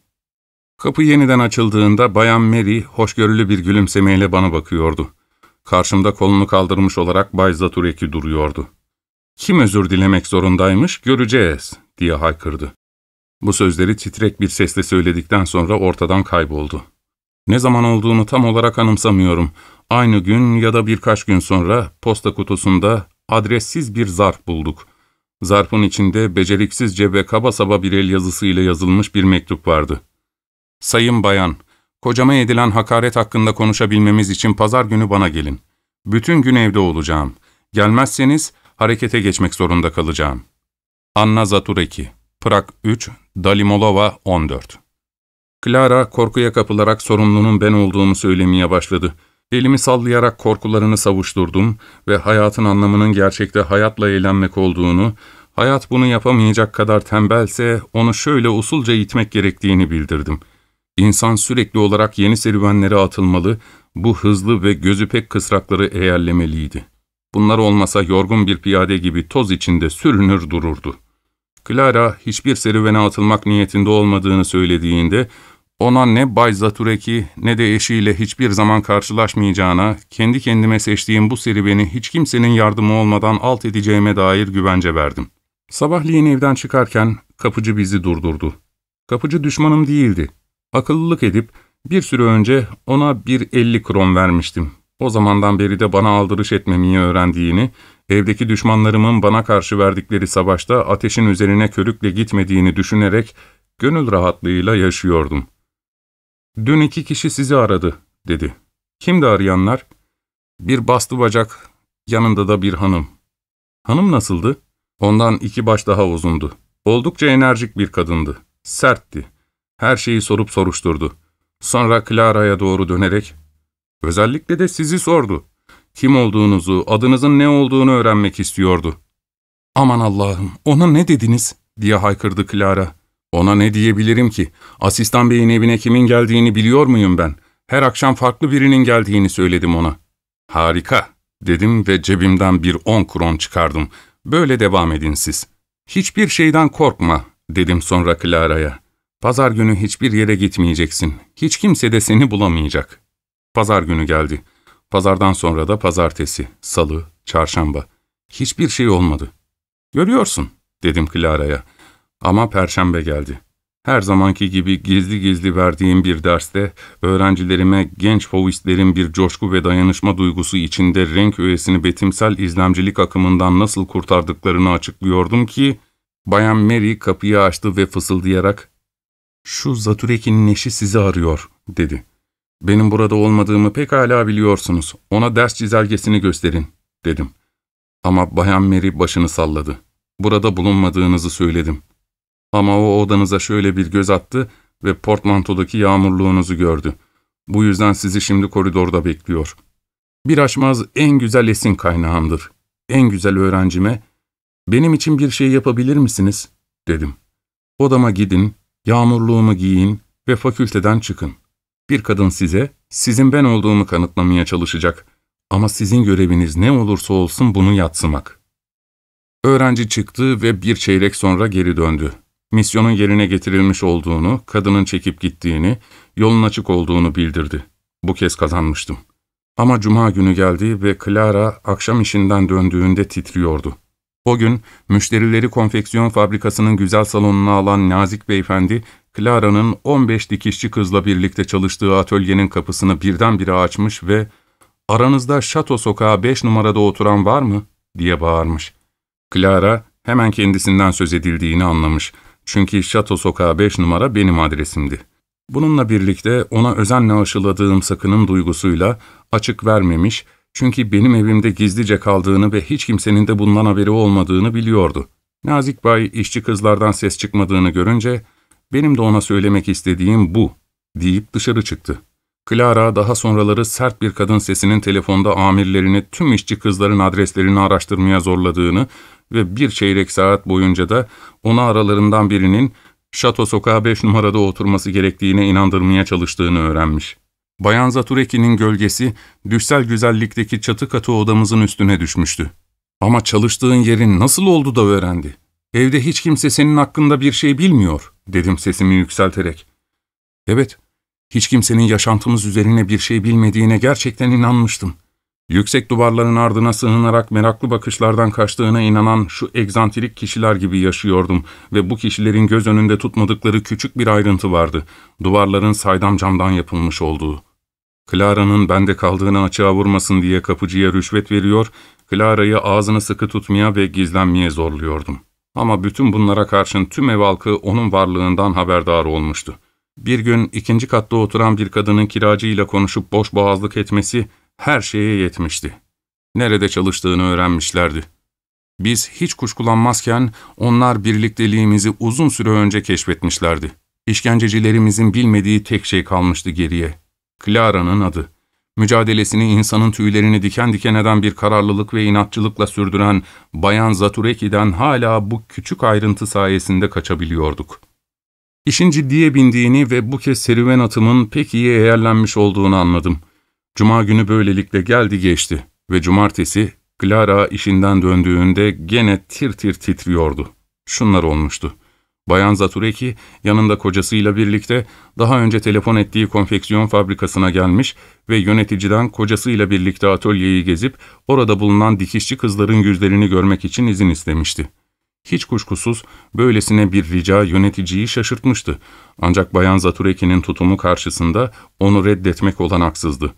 Kapı yeniden açıldığında Bayan Mary hoşgörülü bir gülümsemeyle bana bakıyordu. Karşımda kolunu kaldırmış olarak Bay Zatureki duruyordu. Kim özür dilemek zorundaymış göreceğiz diye haykırdı. Bu sözleri titrek bir sesle söyledikten sonra ortadan kayboldu. Ne zaman olduğunu tam olarak anımsamıyorum. Aynı gün ya da birkaç gün sonra posta kutusunda adressiz bir zarf bulduk. Zarfın içinde beceriksizce ve kaba saba bir el yazısıyla yazılmış bir mektup vardı. ''Sayın bayan, kocama edilen hakaret hakkında konuşabilmemiz için pazar günü bana gelin. Bütün gün evde olacağım. Gelmezseniz harekete geçmek zorunda kalacağım.'' Anna Zatureki, Prag 3, Dalimolova 14 Clara korkuya kapılarak sorumlunun ben olduğumu söylemeye başladı. Elimi sallayarak korkularını savuşturdum ve hayatın anlamının gerçekte hayatla eğlenmek olduğunu, hayat bunu yapamayacak kadar tembelse onu şöyle usulca itmek gerektiğini bildirdim. İnsan sürekli olarak yeni serüvenlere atılmalı, bu hızlı ve gözü pek kısrakları eğerlemeliydi. Bunlar olmasa yorgun bir piyade gibi toz içinde sürünür dururdu. Clara hiçbir serüvene atılmak niyetinde olmadığını söylediğinde, ona ne Bay Zatureki ne de eşiyle hiçbir zaman karşılaşmayacağına, kendi kendime seçtiğim bu serüveni hiç kimsenin yardımı olmadan alt edeceğime dair güvence verdim. Sabahleyin evden çıkarken kapıcı bizi durdurdu. Kapıcı düşmanım değildi. Akıllılık edip bir süre önce ona bir elli kron vermiştim. O zamandan beri de bana aldırış etmemeyi öğrendiğini, evdeki düşmanlarımın bana karşı verdikleri savaşta ateşin üzerine körükle gitmediğini düşünerek gönül rahatlığıyla yaşıyordum. ''Dün iki kişi sizi aradı.'' dedi. ''Kimdi arayanlar?'' ''Bir bastı bacak, yanında da bir hanım.'' ''Hanım nasıldı?'' Ondan iki baş daha uzundu. Oldukça enerjik bir kadındı. Sertti. Her şeyi sorup soruşturdu. Sonra Clara'ya doğru dönerek, ''Özellikle de sizi sordu. Kim olduğunuzu, adınızın ne olduğunu öğrenmek istiyordu.'' ''Aman Allah'ım, ona ne dediniz?'' diye haykırdı Clara. ''Ona ne diyebilirim ki? Asistan beyin evine kimin geldiğini biliyor muyum ben? Her akşam farklı birinin geldiğini söyledim ona.'' ''Harika.'' dedim ve cebimden bir on kron çıkardım. ''Böyle devam edin siz.'' ''Hiçbir şeyden korkma.'' dedim sonra Clara'ya. ''Pazar günü hiçbir yere gitmeyeceksin. Hiç kimse de seni bulamayacak.'' Pazar günü geldi. Pazardan sonra da pazartesi, salı, çarşamba. Hiçbir şey olmadı. ''Görüyorsun.'' dedim Clara'ya. Ama perşembe geldi. Her zamanki gibi gizli gizli verdiğim bir derste öğrencilerime genç fauvistlerin bir coşku ve dayanışma duygusu içinde renk öğesini betimsel izlemcilik akımından nasıl kurtardıklarını açıklıyordum ki, Bayan Mary kapıyı açtı ve fısıldayarak, ''Şu Zatureki'nin eşi sizi arıyor.'' dedi. ''Benim burada olmadığımı pekala biliyorsunuz. Ona ders çizelgesini gösterin.'' dedim. Ama Bayan Mary başını salladı. ''Burada bulunmadığınızı söyledim.'' Ama o odanıza şöyle bir göz attı ve portmantodaki yağmurluğunuzu gördü. Bu yüzden sizi şimdi koridorda bekliyor. Bir açmaz en güzel esin kaynağımdır. En güzel öğrencime, benim için bir şey yapabilir misiniz? dedim. Odama gidin, yağmurluğumu giyin ve fakülteden çıkın. Bir kadın size, sizin ben olduğumu kanıtlamaya çalışacak. Ama sizin göreviniz ne olursa olsun bunu yatsımak. Öğrenci çıktı ve bir çeyrek sonra geri döndü misyonun yerine getirilmiş olduğunu, kadının çekip gittiğini, yolun açık olduğunu bildirdi. Bu kez kazanmıştım. Ama cuma günü geldi ve Clara akşam işinden döndüğünde titriyordu. O gün müşterileri konfeksiyon fabrikasının güzel salonuna alan nazik beyefendi, Clara'nın 15 dikişçi kızla birlikte çalıştığı atölyenin kapısını birdenbire açmış ve ''Aranızda Şato Sokağı 5 numarada oturan var mı?'' diye bağırmış. Clara hemen kendisinden söz edildiğini anlamış çünkü Şato Sokağı 5 numara benim adresimdi. Bununla birlikte ona özenle aşıladığım sakının duygusuyla açık vermemiş çünkü benim evimde gizlice kaldığını ve hiç kimsenin de bundan haberi olmadığını biliyordu. Nazik Bay işçi kızlardan ses çıkmadığını görünce benim de ona söylemek istediğim bu deyip dışarı çıktı. Clara daha sonraları sert bir kadın sesinin telefonda amirlerini tüm işçi kızların adreslerini araştırmaya zorladığını ve bir çeyrek saat boyunca da onu aralarından birinin Şato Sokağı 5 numarada oturması gerektiğine inandırmaya çalıştığını öğrenmiş. Bayan Zatureki'nin gölgesi düşsel güzellikteki çatı katı odamızın üstüne düşmüştü. Ama çalıştığın yerin nasıl oldu da öğrendi? Evde hiç kimse senin hakkında bir şey bilmiyor, dedim sesimi yükselterek. Evet, hiç kimsenin yaşantımız üzerine bir şey bilmediğine gerçekten inanmıştım. Yüksek duvarların ardına sığınarak meraklı bakışlardan kaçtığına inanan şu egzantrik kişiler gibi yaşıyordum ve bu kişilerin göz önünde tutmadıkları küçük bir ayrıntı vardı. Duvarların saydam camdan yapılmış olduğu. Clara'nın bende kaldığını açığa vurmasın diye kapıcıya rüşvet veriyor, Clara'yı ağzını sıkı tutmaya ve gizlenmeye zorluyordum. Ama bütün bunlara karşın tüm ev halkı onun varlığından haberdar olmuştu. Bir gün ikinci katta oturan bir kadının kiracıyla konuşup boş boğazlık etmesi her şeye yetmişti. Nerede çalıştığını öğrenmişlerdi. Biz hiç kuşkulanmazken onlar birlikteliğimizi uzun süre önce keşfetmişlerdi. İşkencecilerimizin bilmediği tek şey kalmıştı geriye. Clara'nın adı. Mücadelesini insanın tüylerini diken diken eden bir kararlılık ve inatçılıkla sürdüren Bayan Zatureki'den hala bu küçük ayrıntı sayesinde kaçabiliyorduk. İşin ciddiye bindiğini ve bu kez serüven atımın pek iyi eğerlenmiş olduğunu anladım. Cuma günü böylelikle geldi geçti ve cumartesi Clara işinden döndüğünde gene tir tir titriyordu. Şunlar olmuştu. Bayan Zatureki yanında kocasıyla birlikte daha önce telefon ettiği konfeksiyon fabrikasına gelmiş ve yöneticiden kocasıyla birlikte atölyeyi gezip orada bulunan dikişçi kızların yüzlerini görmek için izin istemişti. Hiç kuşkusuz böylesine bir rica yöneticiyi şaşırtmıştı. Ancak Bayan Zatureki'nin tutumu karşısında onu reddetmek olanaksızdı.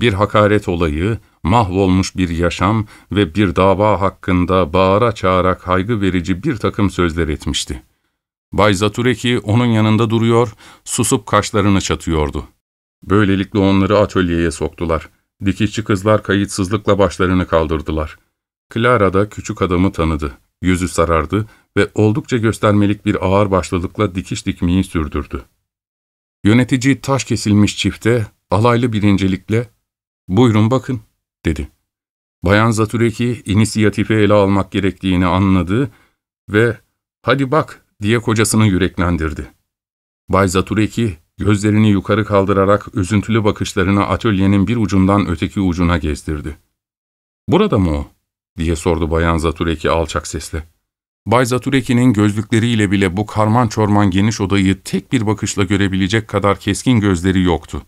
Bir hakaret olayı, mahvolmuş bir yaşam ve bir dava hakkında bağıra çağıra kaygı verici bir takım sözler etmişti. Bay Zatureki onun yanında duruyor, susup kaşlarını çatıyordu. Böylelikle onları atölyeye soktular. Dikişçi kızlar kayıtsızlıkla başlarını kaldırdılar. Clara da küçük adamı tanıdı. Yüzü sarardı ve oldukça göstermelik bir ağır başlılıkla dikiş dikmeyi sürdürdü. Yönetici taş kesilmiş çifte alaylı bir incelikle ''Buyurun bakın'' dedi. Bayan Zatureki inisiyatifi ele almak gerektiğini anladı ve ''Hadi bak'' diye kocasını yüreklendirdi. Bay Zatureki gözlerini yukarı kaldırarak üzüntülü bakışlarını atölyenin bir ucundan öteki ucuna gezdirdi. ''Burada mı o?'' diye sordu Bayan Zatureki alçak sesle. Bay Zatureki'nin gözlükleriyle bile bu karman çorman geniş odayı tek bir bakışla görebilecek kadar keskin gözleri yoktu.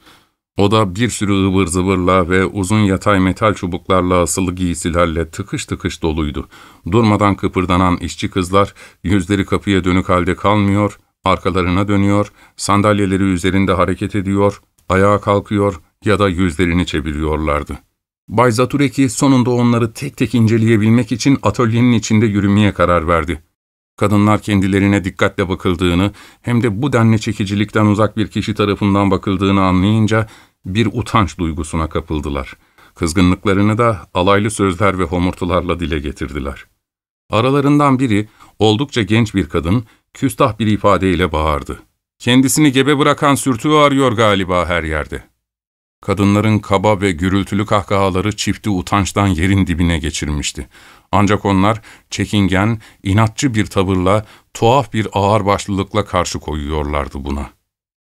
Oda bir sürü ıvır zıvırla ve uzun yatay metal çubuklarla asılı giysilerle tıkış tıkış doluydu. Durmadan kıpırdanan işçi kızlar yüzleri kapıya dönük halde kalmıyor, arkalarına dönüyor, sandalyeleri üzerinde hareket ediyor, ayağa kalkıyor ya da yüzlerini çeviriyorlardı. Bay Zatureki sonunda onları tek tek inceleyebilmek için atölyenin içinde yürümeye karar verdi. Kadınlar kendilerine dikkatle bakıldığını hem de bu denli çekicilikten uzak bir kişi tarafından bakıldığını anlayınca bir utanç duygusuna kapıldılar. Kızgınlıklarını da alaylı sözler ve homurtularla dile getirdiler. Aralarından biri, oldukça genç bir kadın, küstah bir ifadeyle bağırdı. Kendisini gebe bırakan sürtüğü arıyor galiba her yerde. Kadınların kaba ve gürültülü kahkahaları çifti utançtan yerin dibine geçirmişti. Ancak onlar çekingen, inatçı bir tavırla, tuhaf bir ağırbaşlılıkla karşı koyuyorlardı buna.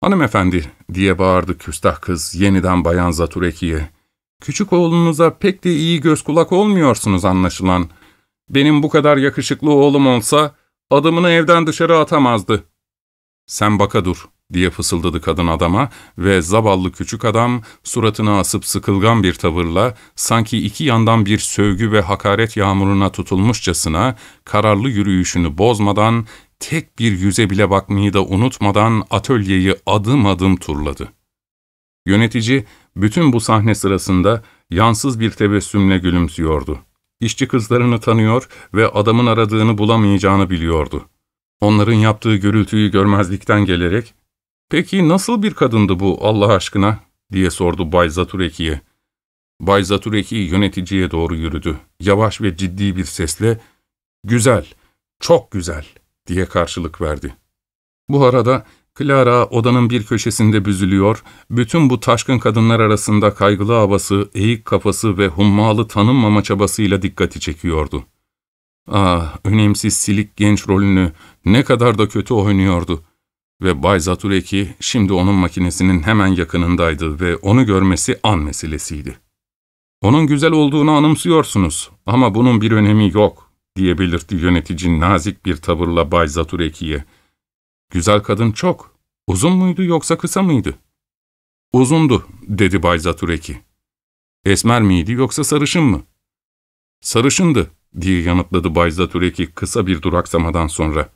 ''Hanımefendi'' diye bağırdı küstah kız yeniden Bayan Zatureki'ye. ''Küçük oğlunuza pek de iyi göz kulak olmuyorsunuz anlaşılan. Benim bu kadar yakışıklı oğlum olsa adımını evden dışarı atamazdı.'' ''Sen baka dur'' diye fısıldadı kadın adama ve zavallı küçük adam suratını asıp sıkılgan bir tavırla sanki iki yandan bir sövgü ve hakaret yağmuruna tutulmuşçasına kararlı yürüyüşünü bozmadan tek bir yüze bile bakmayı da unutmadan atölyeyi adım adım turladı. Yönetici bütün bu sahne sırasında yansız bir tebessümle gülümsüyordu. İşçi kızlarını tanıyor ve adamın aradığını bulamayacağını biliyordu. Onların yaptığı gürültüyü görmezlikten gelerek ''Peki nasıl bir kadındı bu Allah aşkına?'' diye sordu Bay Zatureki'ye. Bay Zatureki yöneticiye doğru yürüdü. Yavaş ve ciddi bir sesle ''Güzel, çok güzel.'' diye karşılık verdi. Bu arada Clara odanın bir köşesinde büzülüyor, bütün bu taşkın kadınlar arasında kaygılı havası, eğik kafası ve hummalı tanınmama çabasıyla dikkati çekiyordu. Ah, önemsiz silik genç rolünü ne kadar da kötü oynuyordu. Ve Bay Zatureki şimdi onun makinesinin hemen yakınındaydı ve onu görmesi an meselesiydi. ''Onun güzel olduğunu anımsıyorsunuz ama bunun bir önemi yok.'' diye belirtti yönetici nazik bir tavırla Bay Zatureki'ye. ''Güzel kadın çok. Uzun muydu yoksa kısa mıydı?'' ''Uzundu.'' dedi Bay Zatureki. ''Esmer miydi yoksa sarışın mı?'' ''Sarışındı.'' diye yanıtladı Bay Zatureki kısa bir duraksamadan sonra.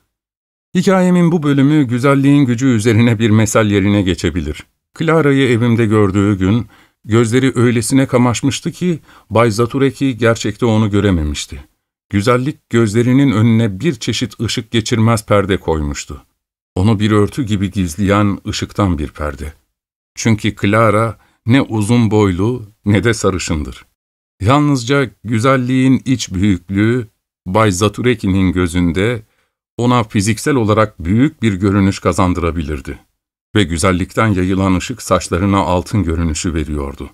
Hikayemin bu bölümü güzelliğin gücü üzerine bir mesel yerine geçebilir. Clara'yı evimde gördüğü gün, gözleri öylesine kamaşmıştı ki, Bay Zatureki gerçekte onu görememişti. Güzellik gözlerinin önüne bir çeşit ışık geçirmez perde koymuştu. Onu bir örtü gibi gizleyen ışıktan bir perde. Çünkü Clara ne uzun boylu ne de sarışındır. Yalnızca güzelliğin iç büyüklüğü, Bay Zatureki'nin gözünde ona fiziksel olarak büyük bir görünüş kazandırabilirdi. Ve güzellikten yayılan ışık saçlarına altın görünüşü veriyordu.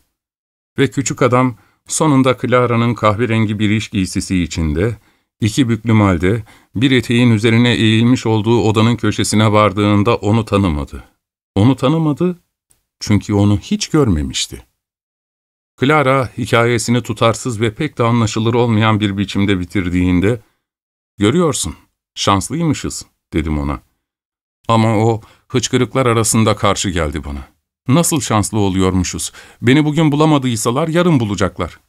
Ve küçük adam sonunda Clara'nın kahverengi bir iş giysisi içinde, iki büklüm halde bir eteğin üzerine eğilmiş olduğu odanın köşesine vardığında onu tanımadı. Onu tanımadı çünkü onu hiç görmemişti. Clara hikayesini tutarsız ve pek de anlaşılır olmayan bir biçimde bitirdiğinde, ''Görüyorsun, şanslıymışız.'' dedim ona. Ama o hıçkırıklar arasında karşı geldi bana. ''Nasıl şanslı oluyormuşuz? Beni bugün bulamadıysalar yarın bulacaklar.''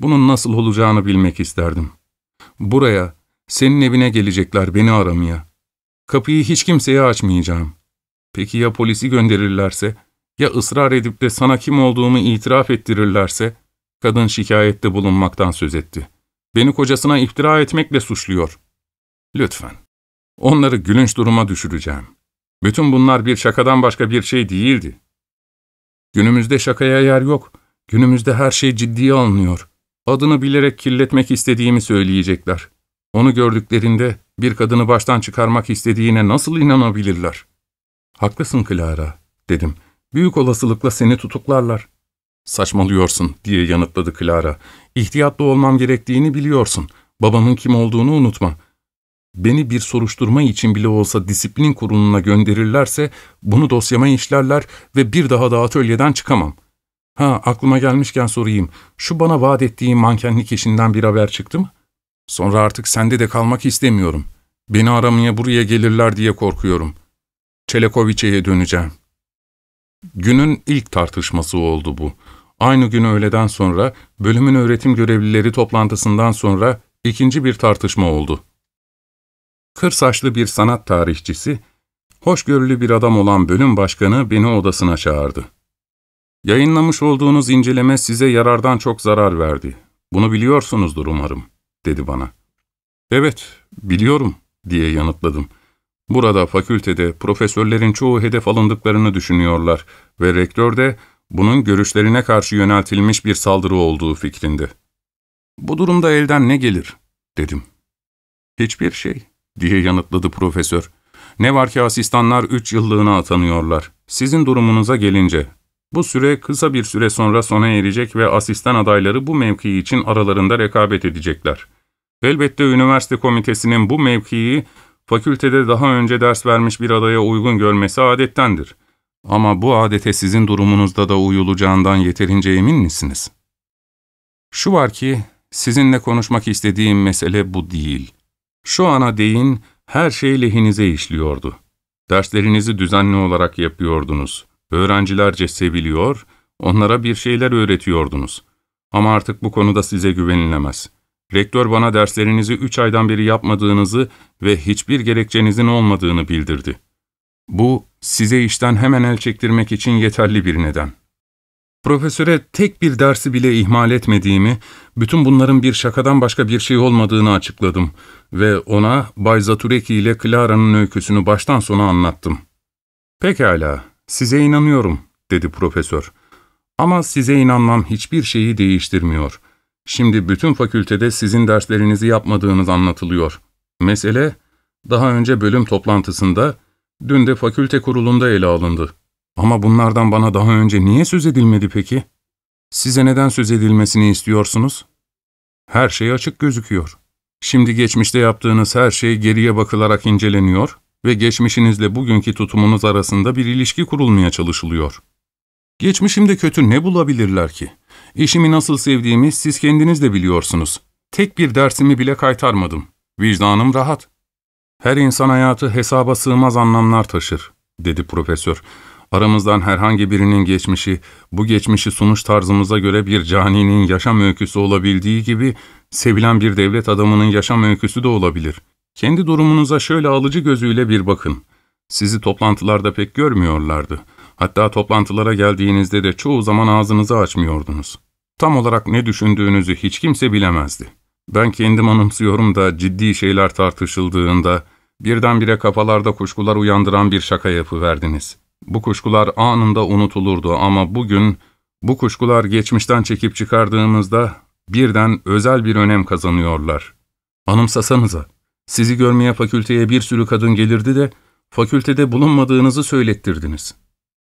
Bunun nasıl olacağını bilmek isterdim. Buraya, senin evine gelecekler beni aramaya. Kapıyı hiç kimseye açmayacağım. Peki ya polisi gönderirlerse? Ya ısrar edip de sana kim olduğumu itiraf ettirirlerse? Kadın şikayette bulunmaktan söz etti. Beni kocasına iftira etmekle suçluyor. Lütfen. Onları gülünç duruma düşüreceğim. Bütün bunlar bir şakadan başka bir şey değildi. Günümüzde şakaya yer yok. Günümüzde her şey ciddiye alınıyor. Adını bilerek kirletmek istediğimi söyleyecekler. Onu gördüklerinde bir kadını baştan çıkarmak istediğine nasıl inanabilirler? Haklısın Clara, dedim. Büyük olasılıkla seni tutuklarlar. Saçmalıyorsun, diye yanıtladı Clara. İhtiyatlı olmam gerektiğini biliyorsun. Babamın kim olduğunu unutma. Beni bir soruşturma için bile olsa disiplin kuruluna gönderirlerse bunu dosyama işlerler ve bir daha da atölyeden çıkamam. Ha aklıma gelmişken sorayım. Şu bana vaat ettiğin mankenlik işinden bir haber çıktı mı? Sonra artık sende de kalmak istemiyorum. Beni aramaya buraya gelirler diye korkuyorum. Çelekoviçe'ye döneceğim. Günün ilk tartışması oldu bu. Aynı gün öğleden sonra, bölümün öğretim görevlileri toplantısından sonra ikinci bir tartışma oldu. Kır saçlı bir sanat tarihçisi, hoşgörülü bir adam olan bölüm başkanı beni odasına çağırdı. Yayınlamış olduğunuz inceleme size yarardan çok zarar verdi. Bunu biliyorsunuzdur umarım, dedi bana. Evet, biliyorum, diye yanıtladım. Burada fakültede profesörlerin çoğu hedef alındıklarını düşünüyorlar ve rektör de bunun görüşlerine karşı yöneltilmiş bir saldırı olduğu fikrinde. Bu durumda elden ne gelir, dedim. Hiçbir şey, diye yanıtladı profesör. Ne var ki asistanlar üç yıllığına atanıyorlar. Sizin durumunuza gelince, bu süre kısa bir süre sonra sona erecek ve asistan adayları bu mevki için aralarında rekabet edecekler. Elbette üniversite komitesinin bu mevkiyi fakültede daha önce ders vermiş bir adaya uygun görmesi adettendir. Ama bu adete sizin durumunuzda da uyulacağından yeterince emin misiniz? Şu var ki, sizinle konuşmak istediğim mesele bu değil. Şu ana değin her şey lehinize işliyordu. Derslerinizi düzenli olarak yapıyordunuz. Öğrencilerce seviliyor, onlara bir şeyler öğretiyordunuz. Ama artık bu konuda size güvenilemez. Rektör bana derslerinizi üç aydan beri yapmadığınızı ve hiçbir gerekçenizin olmadığını bildirdi. Bu, size işten hemen el çektirmek için yeterli bir neden. Profesöre tek bir dersi bile ihmal etmediğimi, bütün bunların bir şakadan başka bir şey olmadığını açıkladım ve ona Bay Zatureki ile Clara'nın öyküsünü baştan sona anlattım. ''Pekala, size inanıyorum.'' dedi profesör. ''Ama size inanmam hiçbir şeyi değiştirmiyor. Şimdi bütün fakültede sizin derslerinizi yapmadığınız anlatılıyor. Mesele, daha önce bölüm toplantısında, dün de fakülte kurulunda ele alındı. Ama bunlardan bana daha önce niye söz edilmedi peki? Size neden söz edilmesini istiyorsunuz? Her şey açık gözüküyor. Şimdi geçmişte yaptığınız her şey geriye bakılarak inceleniyor ve geçmişinizle bugünkü tutumunuz arasında bir ilişki kurulmaya çalışılıyor. Geçmişimde kötü ne bulabilirler ki? İşimi nasıl sevdiğimi siz kendiniz de biliyorsunuz. Tek bir dersimi bile kaytarmadım. Vicdanım rahat. Her insan hayatı hesaba sığmaz anlamlar taşır, dedi profesör. Aramızdan herhangi birinin geçmişi, bu geçmişi sunuş tarzımıza göre bir caninin yaşam öyküsü olabildiği gibi, sevilen bir devlet adamının yaşam öyküsü de olabilir. Kendi durumunuza şöyle alıcı gözüyle bir bakın. Sizi toplantılarda pek görmüyorlardı. Hatta toplantılara geldiğinizde de çoğu zaman ağzınızı açmıyordunuz. Tam olarak ne düşündüğünüzü hiç kimse bilemezdi. Ben kendim anımsıyorum da ciddi şeyler tartışıldığında birdenbire kafalarda kuşkular uyandıran bir şaka yapıverdiniz. Bu kuşkular anında unutulurdu ama bugün bu kuşkular geçmişten çekip çıkardığımızda birden özel bir önem kazanıyorlar. Anımsasanıza, sizi görmeye fakülteye bir sürü kadın gelirdi de fakültede bulunmadığınızı söylettirdiniz.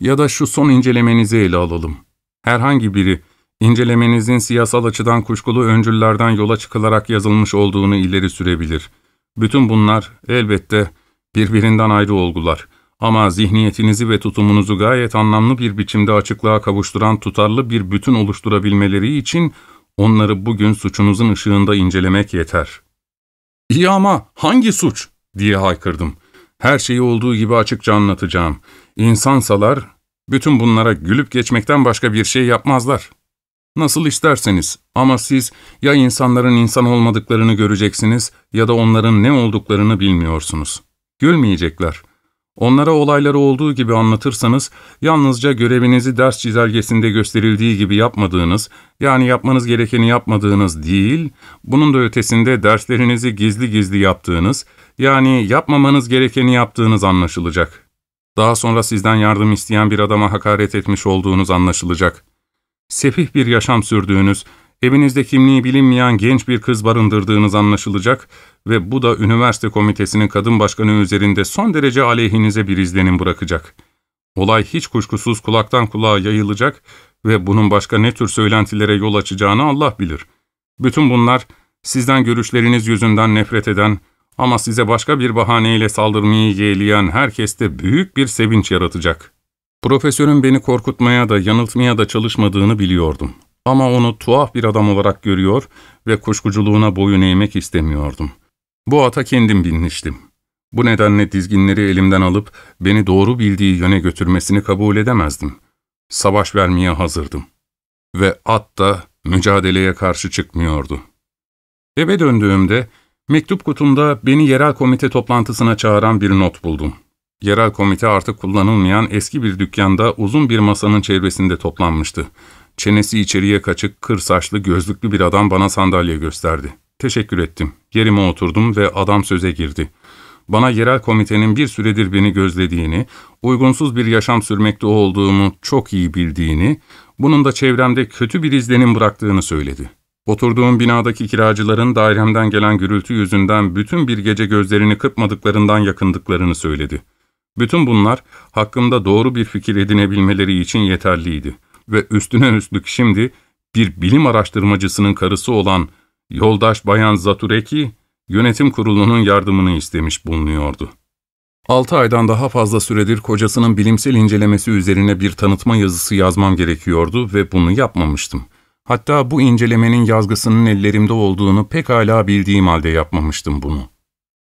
Ya da şu son incelemenizi ele alalım. Herhangi biri, incelemenizin siyasal açıdan kuşkulu öncüllerden yola çıkılarak yazılmış olduğunu ileri sürebilir. Bütün bunlar elbette birbirinden ayrı olgular. Ama zihniyetinizi ve tutumunuzu gayet anlamlı bir biçimde açıklığa kavuşturan tutarlı bir bütün oluşturabilmeleri için onları bugün suçunuzun ışığında incelemek yeter. İyi ama hangi suç? diye haykırdım. Her şeyi olduğu gibi açıkça anlatacağım. İnsansalar bütün bunlara gülüp geçmekten başka bir şey yapmazlar. Nasıl isterseniz ama siz ya insanların insan olmadıklarını göreceksiniz ya da onların ne olduklarını bilmiyorsunuz. Gülmeyecekler. Onlara olayları olduğu gibi anlatırsanız, yalnızca görevinizi ders çizelgesinde gösterildiği gibi yapmadığınız, yani yapmanız gerekeni yapmadığınız değil, bunun da ötesinde derslerinizi gizli gizli yaptığınız, yani yapmamanız gerekeni yaptığınız anlaşılacak. Daha sonra sizden yardım isteyen bir adama hakaret etmiş olduğunuz anlaşılacak. Sefih bir yaşam sürdüğünüz, evinizde kimliği bilinmeyen genç bir kız barındırdığınız anlaşılacak ve bu da üniversite komitesinin kadın başkanı üzerinde son derece aleyhinize bir izlenim bırakacak. Olay hiç kuşkusuz kulaktan kulağa yayılacak ve bunun başka ne tür söylentilere yol açacağını Allah bilir. Bütün bunlar sizden görüşleriniz yüzünden nefret eden ama size başka bir bahaneyle saldırmayı yeğleyen herkeste büyük bir sevinç yaratacak. Profesörün beni korkutmaya da yanıltmaya da çalışmadığını biliyordum. Ama onu tuhaf bir adam olarak görüyor ve kuşkuculuğuna boyun eğmek istemiyordum. Bu ata kendim binmiştim. Bu nedenle dizginleri elimden alıp beni doğru bildiği yöne götürmesini kabul edemezdim. Savaş vermeye hazırdım. Ve at da mücadeleye karşı çıkmıyordu. Eve döndüğümde mektup kutumda beni yerel komite toplantısına çağıran bir not buldum. Yerel komite artık kullanılmayan eski bir dükkanda uzun bir masanın çevresinde toplanmıştı. Çenesi içeriye kaçık, kır saçlı, gözlüklü bir adam bana sandalye gösterdi. Teşekkür ettim. Yerime oturdum ve adam söze girdi. Bana yerel komitenin bir süredir beni gözlediğini, uygunsuz bir yaşam sürmekte olduğumu çok iyi bildiğini, bunun da çevremde kötü bir izlenim bıraktığını söyledi. Oturduğum binadaki kiracıların dairemden gelen gürültü yüzünden bütün bir gece gözlerini kırpmadıklarından yakındıklarını söyledi. Bütün bunlar hakkımda doğru bir fikir edinebilmeleri için yeterliydi ve üstüne üstlük şimdi bir bilim araştırmacısının karısı olan yoldaş Bayan Zatureki, yönetim kurulunun yardımını istemiş bulunuyordu. Altı aydan daha fazla süredir kocasının bilimsel incelemesi üzerine bir tanıtma yazısı yazmam gerekiyordu ve bunu yapmamıştım. Hatta bu incelemenin yazgısının ellerimde olduğunu pekala bildiğim halde yapmamıştım bunu.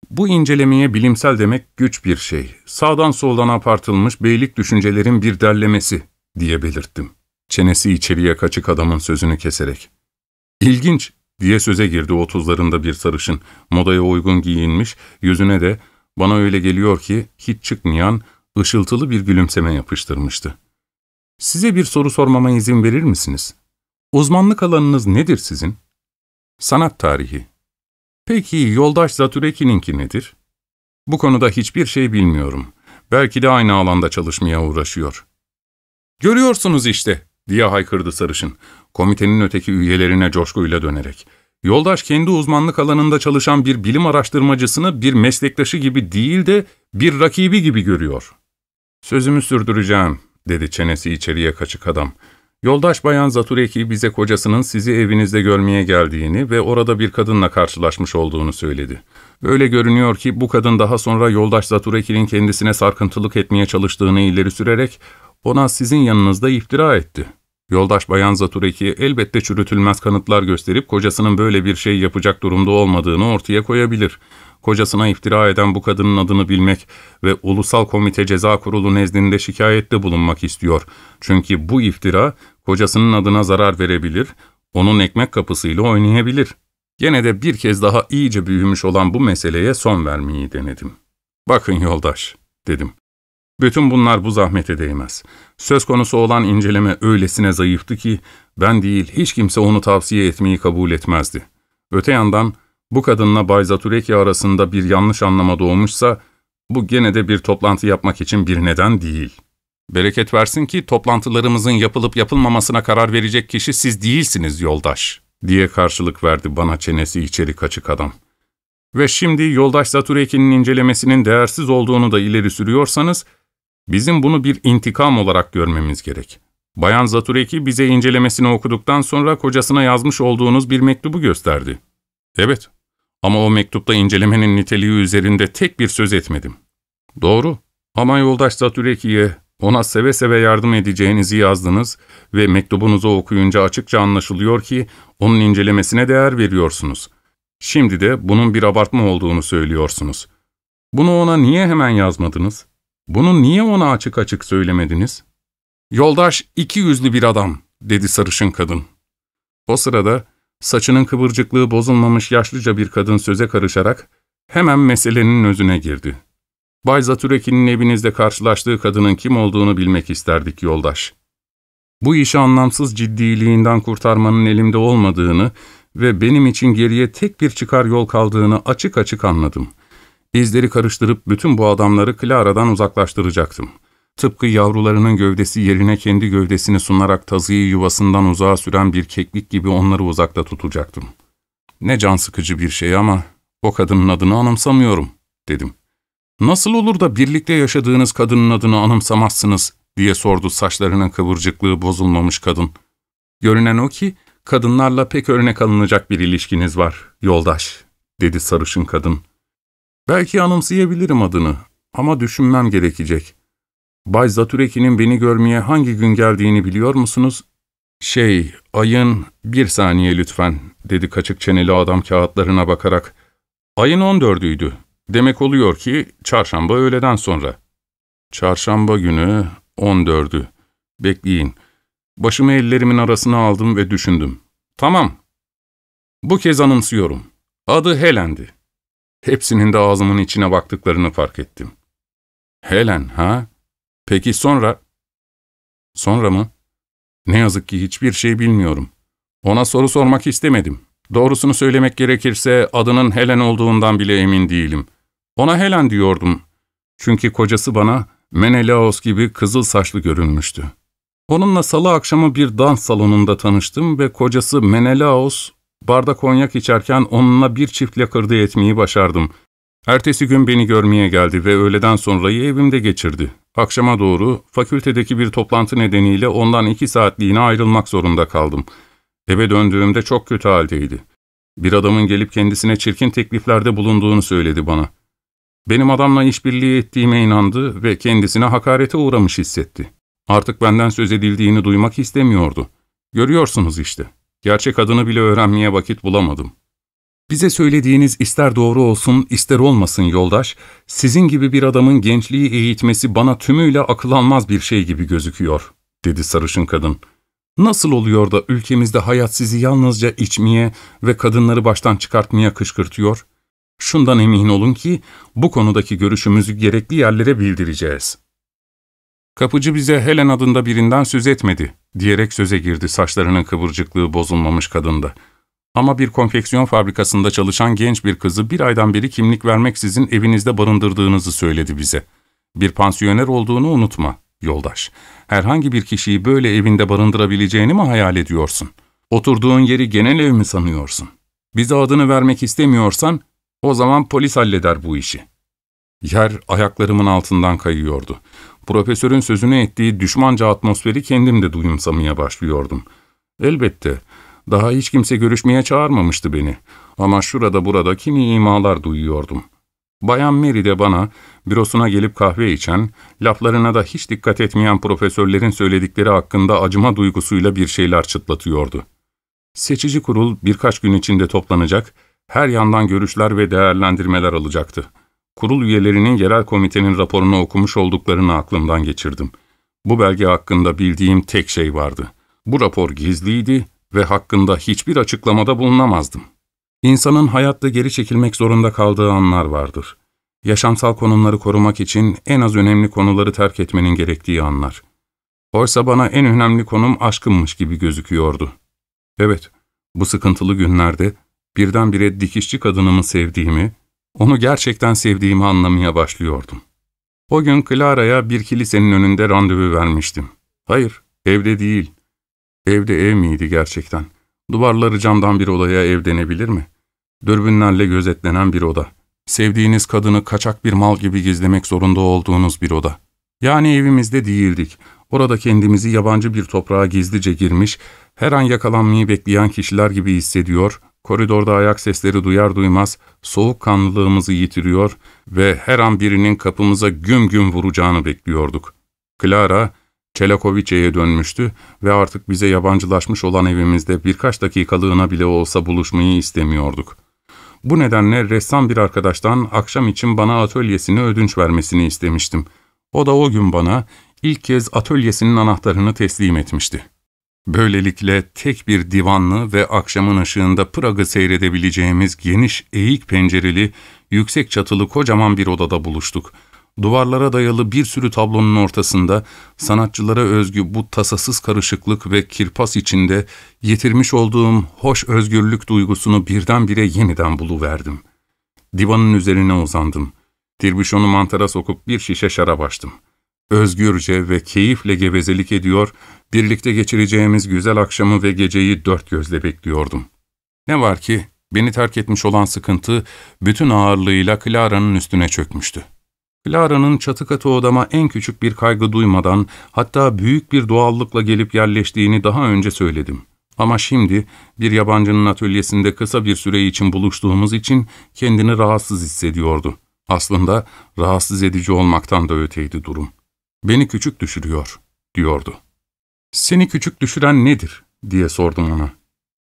Bu incelemeye bilimsel demek güç bir şey, sağdan soldan apartılmış beylik düşüncelerin bir derlemesi diye belirttim. Çenesi içeriye kaçık adamın sözünü keserek. İlginç diye söze girdi otuzlarında bir sarışın, modaya uygun giyinmiş, yüzüne de bana öyle geliyor ki hiç çıkmayan, ışıltılı bir gülümseme yapıştırmıştı. Size bir soru sormama izin verir misiniz? Uzmanlık alanınız nedir sizin? Sanat tarihi. Peki yoldaş Zatureki'ninki nedir? Bu konuda hiçbir şey bilmiyorum. Belki de aynı alanda çalışmaya uğraşıyor. Görüyorsunuz işte, diye haykırdı sarışın, komitenin öteki üyelerine coşkuyla dönerek. Yoldaş kendi uzmanlık alanında çalışan bir bilim araştırmacısını bir meslektaşı gibi değil de bir rakibi gibi görüyor. Sözümü sürdüreceğim, dedi çenesi içeriye kaçık adam. Yoldaş Bayan Zatureki bize kocasının sizi evinizde görmeye geldiğini ve orada bir kadınla karşılaşmış olduğunu söyledi. Böyle görünüyor ki bu kadın daha sonra yoldaş Zatureki'nin kendisine sarkıntılık etmeye çalıştığını ileri sürerek ona sizin yanınızda iftira etti. Yoldaş Bayan Zatureki elbette çürütülmez kanıtlar gösterip kocasının böyle bir şey yapacak durumda olmadığını ortaya koyabilir. Kocasına iftira eden bu kadının adını bilmek ve Ulusal Komite Ceza Kurulu nezdinde şikayette bulunmak istiyor. Çünkü bu iftira kocasının adına zarar verebilir, onun ekmek kapısıyla oynayabilir. Gene de bir kez daha iyice büyümüş olan bu meseleye son vermeyi denedim. Bakın yoldaş, dedim. Bütün bunlar bu zahmete değmez. Söz konusu olan inceleme öylesine zayıftı ki, ben değil hiç kimse onu tavsiye etmeyi kabul etmezdi. Öte yandan, Bu kadınla Bay Zatureki arasında bir yanlış anlama doğmuşsa, bu gene de bir toplantı yapmak için bir neden değil. Bereket versin ki toplantılarımızın yapılıp yapılmamasına karar verecek kişi siz değilsiniz yoldaş, diye karşılık verdi bana çenesi içeri kaçık adam. Ve şimdi yoldaş Zatureki'nin incelemesinin değersiz olduğunu da ileri sürüyorsanız, bizim bunu bir intikam olarak görmemiz gerek. Bayan Zatureki bize incelemesini okuduktan sonra kocasına yazmış olduğunuz bir mektubu gösterdi. Evet, ama o mektupta incelemenin niteliği üzerinde tek bir söz etmedim. Doğru, ama yoldaş Zatureki'ye ona seve seve yardım edeceğinizi yazdınız ve mektubunuzu okuyunca açıkça anlaşılıyor ki onun incelemesine değer veriyorsunuz. Şimdi de bunun bir abartma olduğunu söylüyorsunuz. Bunu ona niye hemen yazmadınız? Bunu niye ona açık açık söylemediniz? Yoldaş iki yüzlü bir adam, dedi sarışın kadın. O sırada saçının kıvırcıklığı bozulmamış yaşlıca bir kadın söze karışarak hemen meselenin özüne girdi. Bay Zatüreki'nin evinizde karşılaştığı kadının kim olduğunu bilmek isterdik yoldaş. Bu işi anlamsız ciddiliğinden kurtarmanın elimde olmadığını ve benim için geriye tek bir çıkar yol kaldığını açık açık anladım. İzleri karıştırıp bütün bu adamları Clara'dan uzaklaştıracaktım. Tıpkı yavrularının gövdesi yerine kendi gövdesini sunarak tazıyı yuvasından uzağa süren bir keklik gibi onları uzakta tutacaktım. Ne can sıkıcı bir şey ama o kadının adını anımsamıyorum, dedim. ''Nasıl olur da birlikte yaşadığınız kadının adını anımsamazsınız?'' diye sordu saçlarının kıvırcıklığı bozulmamış kadın. ''Görünen o ki kadınlarla pek örnek alınacak bir ilişkiniz var, yoldaş.'' dedi sarışın kadın. ''Belki anımsayabilirim adını ama düşünmem gerekecek. Bay Zatüreki'nin beni görmeye hangi gün geldiğini biliyor musunuz?'' ''Şey, ayın bir saniye lütfen.'' dedi kaçık çeneli adam kağıtlarına bakarak. ''Ayın on dördüydü.'' Demek oluyor ki çarşamba öğleden sonra. Çarşamba günü 14'ü. Bekleyin. Başımı ellerimin arasına aldım ve düşündüm. Tamam. Bu kez anımsıyorum. Adı Helen'di. Hepsinin de ağzımın içine baktıklarını fark ettim. Helen, ha? Peki sonra? Sonra mı? Ne yazık ki hiçbir şey bilmiyorum. Ona soru sormak istemedim. Doğrusunu söylemek gerekirse adının Helen olduğundan bile emin değilim. Ona Helen diyordum. Çünkü kocası bana Menelaos gibi kızıl saçlı görünmüştü. Onunla salı akşamı bir dans salonunda tanıştım ve kocası Menelaos barda konyak içerken onunla bir çift lakırdı etmeyi başardım. Ertesi gün beni görmeye geldi ve öğleden sonrayı evimde geçirdi. Akşama doğru fakültedeki bir toplantı nedeniyle ondan iki saatliğine ayrılmak zorunda kaldım. Eve döndüğümde çok kötü haldeydi. Bir adamın gelip kendisine çirkin tekliflerde bulunduğunu söyledi bana. Benim adamla işbirliği ettiğime inandı ve kendisine hakarete uğramış hissetti. Artık benden söz edildiğini duymak istemiyordu. Görüyorsunuz işte. Gerçek adını bile öğrenmeye vakit bulamadım. Bize söylediğiniz ister doğru olsun ister olmasın yoldaş, sizin gibi bir adamın gençliği eğitmesi bana tümüyle akıl almaz bir şey gibi gözüküyor, dedi sarışın kadın. Nasıl oluyor da ülkemizde hayat sizi yalnızca içmeye ve kadınları baştan çıkartmaya kışkırtıyor? Şundan emin olun ki bu konudaki görüşümüzü gerekli yerlere bildireceğiz. Kapıcı bize Helen adında birinden söz etmedi, diyerek söze girdi saçlarının kıvırcıklığı bozulmamış kadında. Ama bir konfeksiyon fabrikasında çalışan genç bir kızı bir aydan beri kimlik vermeksizin evinizde barındırdığınızı söyledi bize. Bir pansiyoner olduğunu unutma, yoldaş. Herhangi bir kişiyi böyle evinde barındırabileceğini mi hayal ediyorsun? Oturduğun yeri genel ev mi sanıyorsun? Bize adını vermek istemiyorsan, o zaman polis halleder bu işi. Yer ayaklarımın altından kayıyordu. Profesörün sözünü ettiği düşmanca atmosferi kendim de duyumsamaya başlıyordum. Elbette, daha hiç kimse görüşmeye çağırmamıştı beni. Ama şurada burada kimi imalar duyuyordum. Bayan Mary de bana, bürosuna gelip kahve içen, laflarına da hiç dikkat etmeyen profesörlerin söyledikleri hakkında acıma duygusuyla bir şeyler çıtlatıyordu. Seçici kurul birkaç gün içinde toplanacak her yandan görüşler ve değerlendirmeler alacaktı. Kurul üyelerinin yerel komitenin raporunu okumuş olduklarını aklımdan geçirdim. Bu belge hakkında bildiğim tek şey vardı. Bu rapor gizliydi ve hakkında hiçbir açıklamada bulunamazdım. İnsanın hayatta geri çekilmek zorunda kaldığı anlar vardır. Yaşamsal konumları korumak için en az önemli konuları terk etmenin gerektiği anlar. Oysa bana en önemli konum aşkımmış gibi gözüküyordu. Evet, bu sıkıntılı günlerde birdenbire dikişçi kadınımı sevdiğimi, onu gerçekten sevdiğimi anlamaya başlıyordum. O gün Clara'ya bir kilisenin önünde randevu vermiştim. Hayır, evde değil. Evde ev miydi gerçekten? Duvarları camdan bir odaya ev denebilir mi? Dürbünlerle gözetlenen bir oda. Sevdiğiniz kadını kaçak bir mal gibi gizlemek zorunda olduğunuz bir oda. Yani evimizde değildik. Orada kendimizi yabancı bir toprağa gizlice girmiş, her an yakalanmayı bekleyen kişiler gibi hissediyor, koridorda ayak sesleri duyar duymaz soğukkanlılığımızı yitiriyor ve her an birinin kapımıza güm güm vuracağını bekliyorduk. Clara, Çelakoviçe'ye dönmüştü ve artık bize yabancılaşmış olan evimizde birkaç dakikalığına bile olsa buluşmayı istemiyorduk. Bu nedenle ressam bir arkadaştan akşam için bana atölyesini ödünç vermesini istemiştim. O da o gün bana ilk kez atölyesinin anahtarını teslim etmişti. Böylelikle tek bir divanlı ve akşamın ışığında Prag'ı seyredebileceğimiz geniş, eğik pencereli, yüksek çatılı kocaman bir odada buluştuk. Duvarlara dayalı bir sürü tablonun ortasında sanatçılara özgü bu tasasız karışıklık ve kirpas içinde yitirmiş olduğum hoş özgürlük duygusunu birdenbire yeniden buluverdim. Divanın üzerine uzandım. Dirbüşonu mantara sokup bir şişe şarap açtım. Özgürce ve keyifle gevezelik ediyor, birlikte geçireceğimiz güzel akşamı ve geceyi dört gözle bekliyordum. Ne var ki, beni terk etmiş olan sıkıntı bütün ağırlığıyla Clara'nın üstüne çökmüştü. Clara'nın çatı katı odama en küçük bir kaygı duymadan, hatta büyük bir doğallıkla gelip yerleştiğini daha önce söyledim. Ama şimdi bir yabancının atölyesinde kısa bir süre için buluştuğumuz için kendini rahatsız hissediyordu. Aslında rahatsız edici olmaktan da öteydi durum. Beni küçük düşürüyor, diyordu. Seni küçük düşüren nedir, diye sordum ona.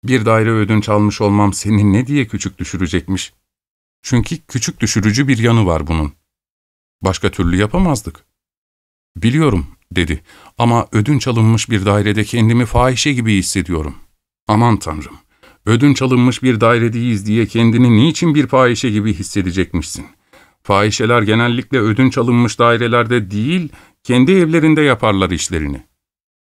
Bir daire ödünç almış olmam seni ne diye küçük düşürecekmiş? Çünkü küçük düşürücü bir yanı var bunun. Başka türlü yapamazdık. Biliyorum, dedi ama ödünç alınmış bir dairede kendimi fahişe gibi hissediyorum. Aman tanrım, ödünç alınmış bir dairedeyiz diye kendini niçin bir fahişe gibi hissedecekmişsin? Fahişeler genellikle ödünç alınmış dairelerde değil, kendi evlerinde yaparlar işlerini.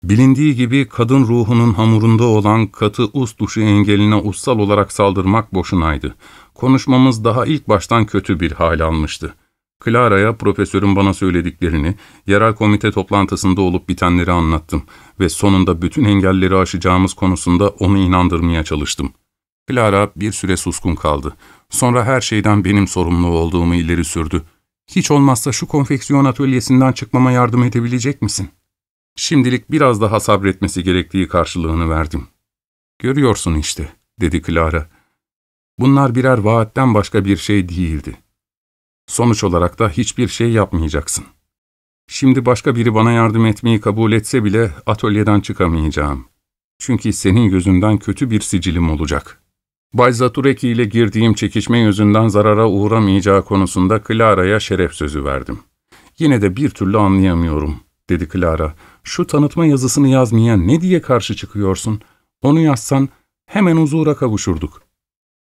Bilindiği gibi kadın ruhunun hamurunda olan katı us duşu engeline ussal olarak saldırmak boşunaydı. Konuşmamız daha ilk baştan kötü bir hal almıştı. Clara'ya profesörün bana söylediklerini, yerel komite toplantısında olup bitenleri anlattım ve sonunda bütün engelleri aşacağımız konusunda onu inandırmaya çalıştım. Clara bir süre suskun kaldı. Sonra her şeyden benim sorumlu olduğumu ileri sürdü. Hiç olmazsa şu konfeksiyon atölyesinden çıkmama yardım edebilecek misin? Şimdilik biraz daha sabretmesi gerektiği karşılığını verdim. Görüyorsun işte, dedi Clara. Bunlar birer vaatten başka bir şey değildi. Sonuç olarak da hiçbir şey yapmayacaksın. Şimdi başka biri bana yardım etmeyi kabul etse bile atölyeden çıkamayacağım. Çünkü senin gözünden kötü bir sicilim olacak.'' Bay Zatureki ile girdiğim çekişme yüzünden zarara uğramayacağı konusunda Clara'ya şeref sözü verdim. Yine de bir türlü anlayamıyorum, dedi Clara. Şu tanıtma yazısını yazmaya ne diye karşı çıkıyorsun? Onu yazsan hemen huzura kavuşurduk.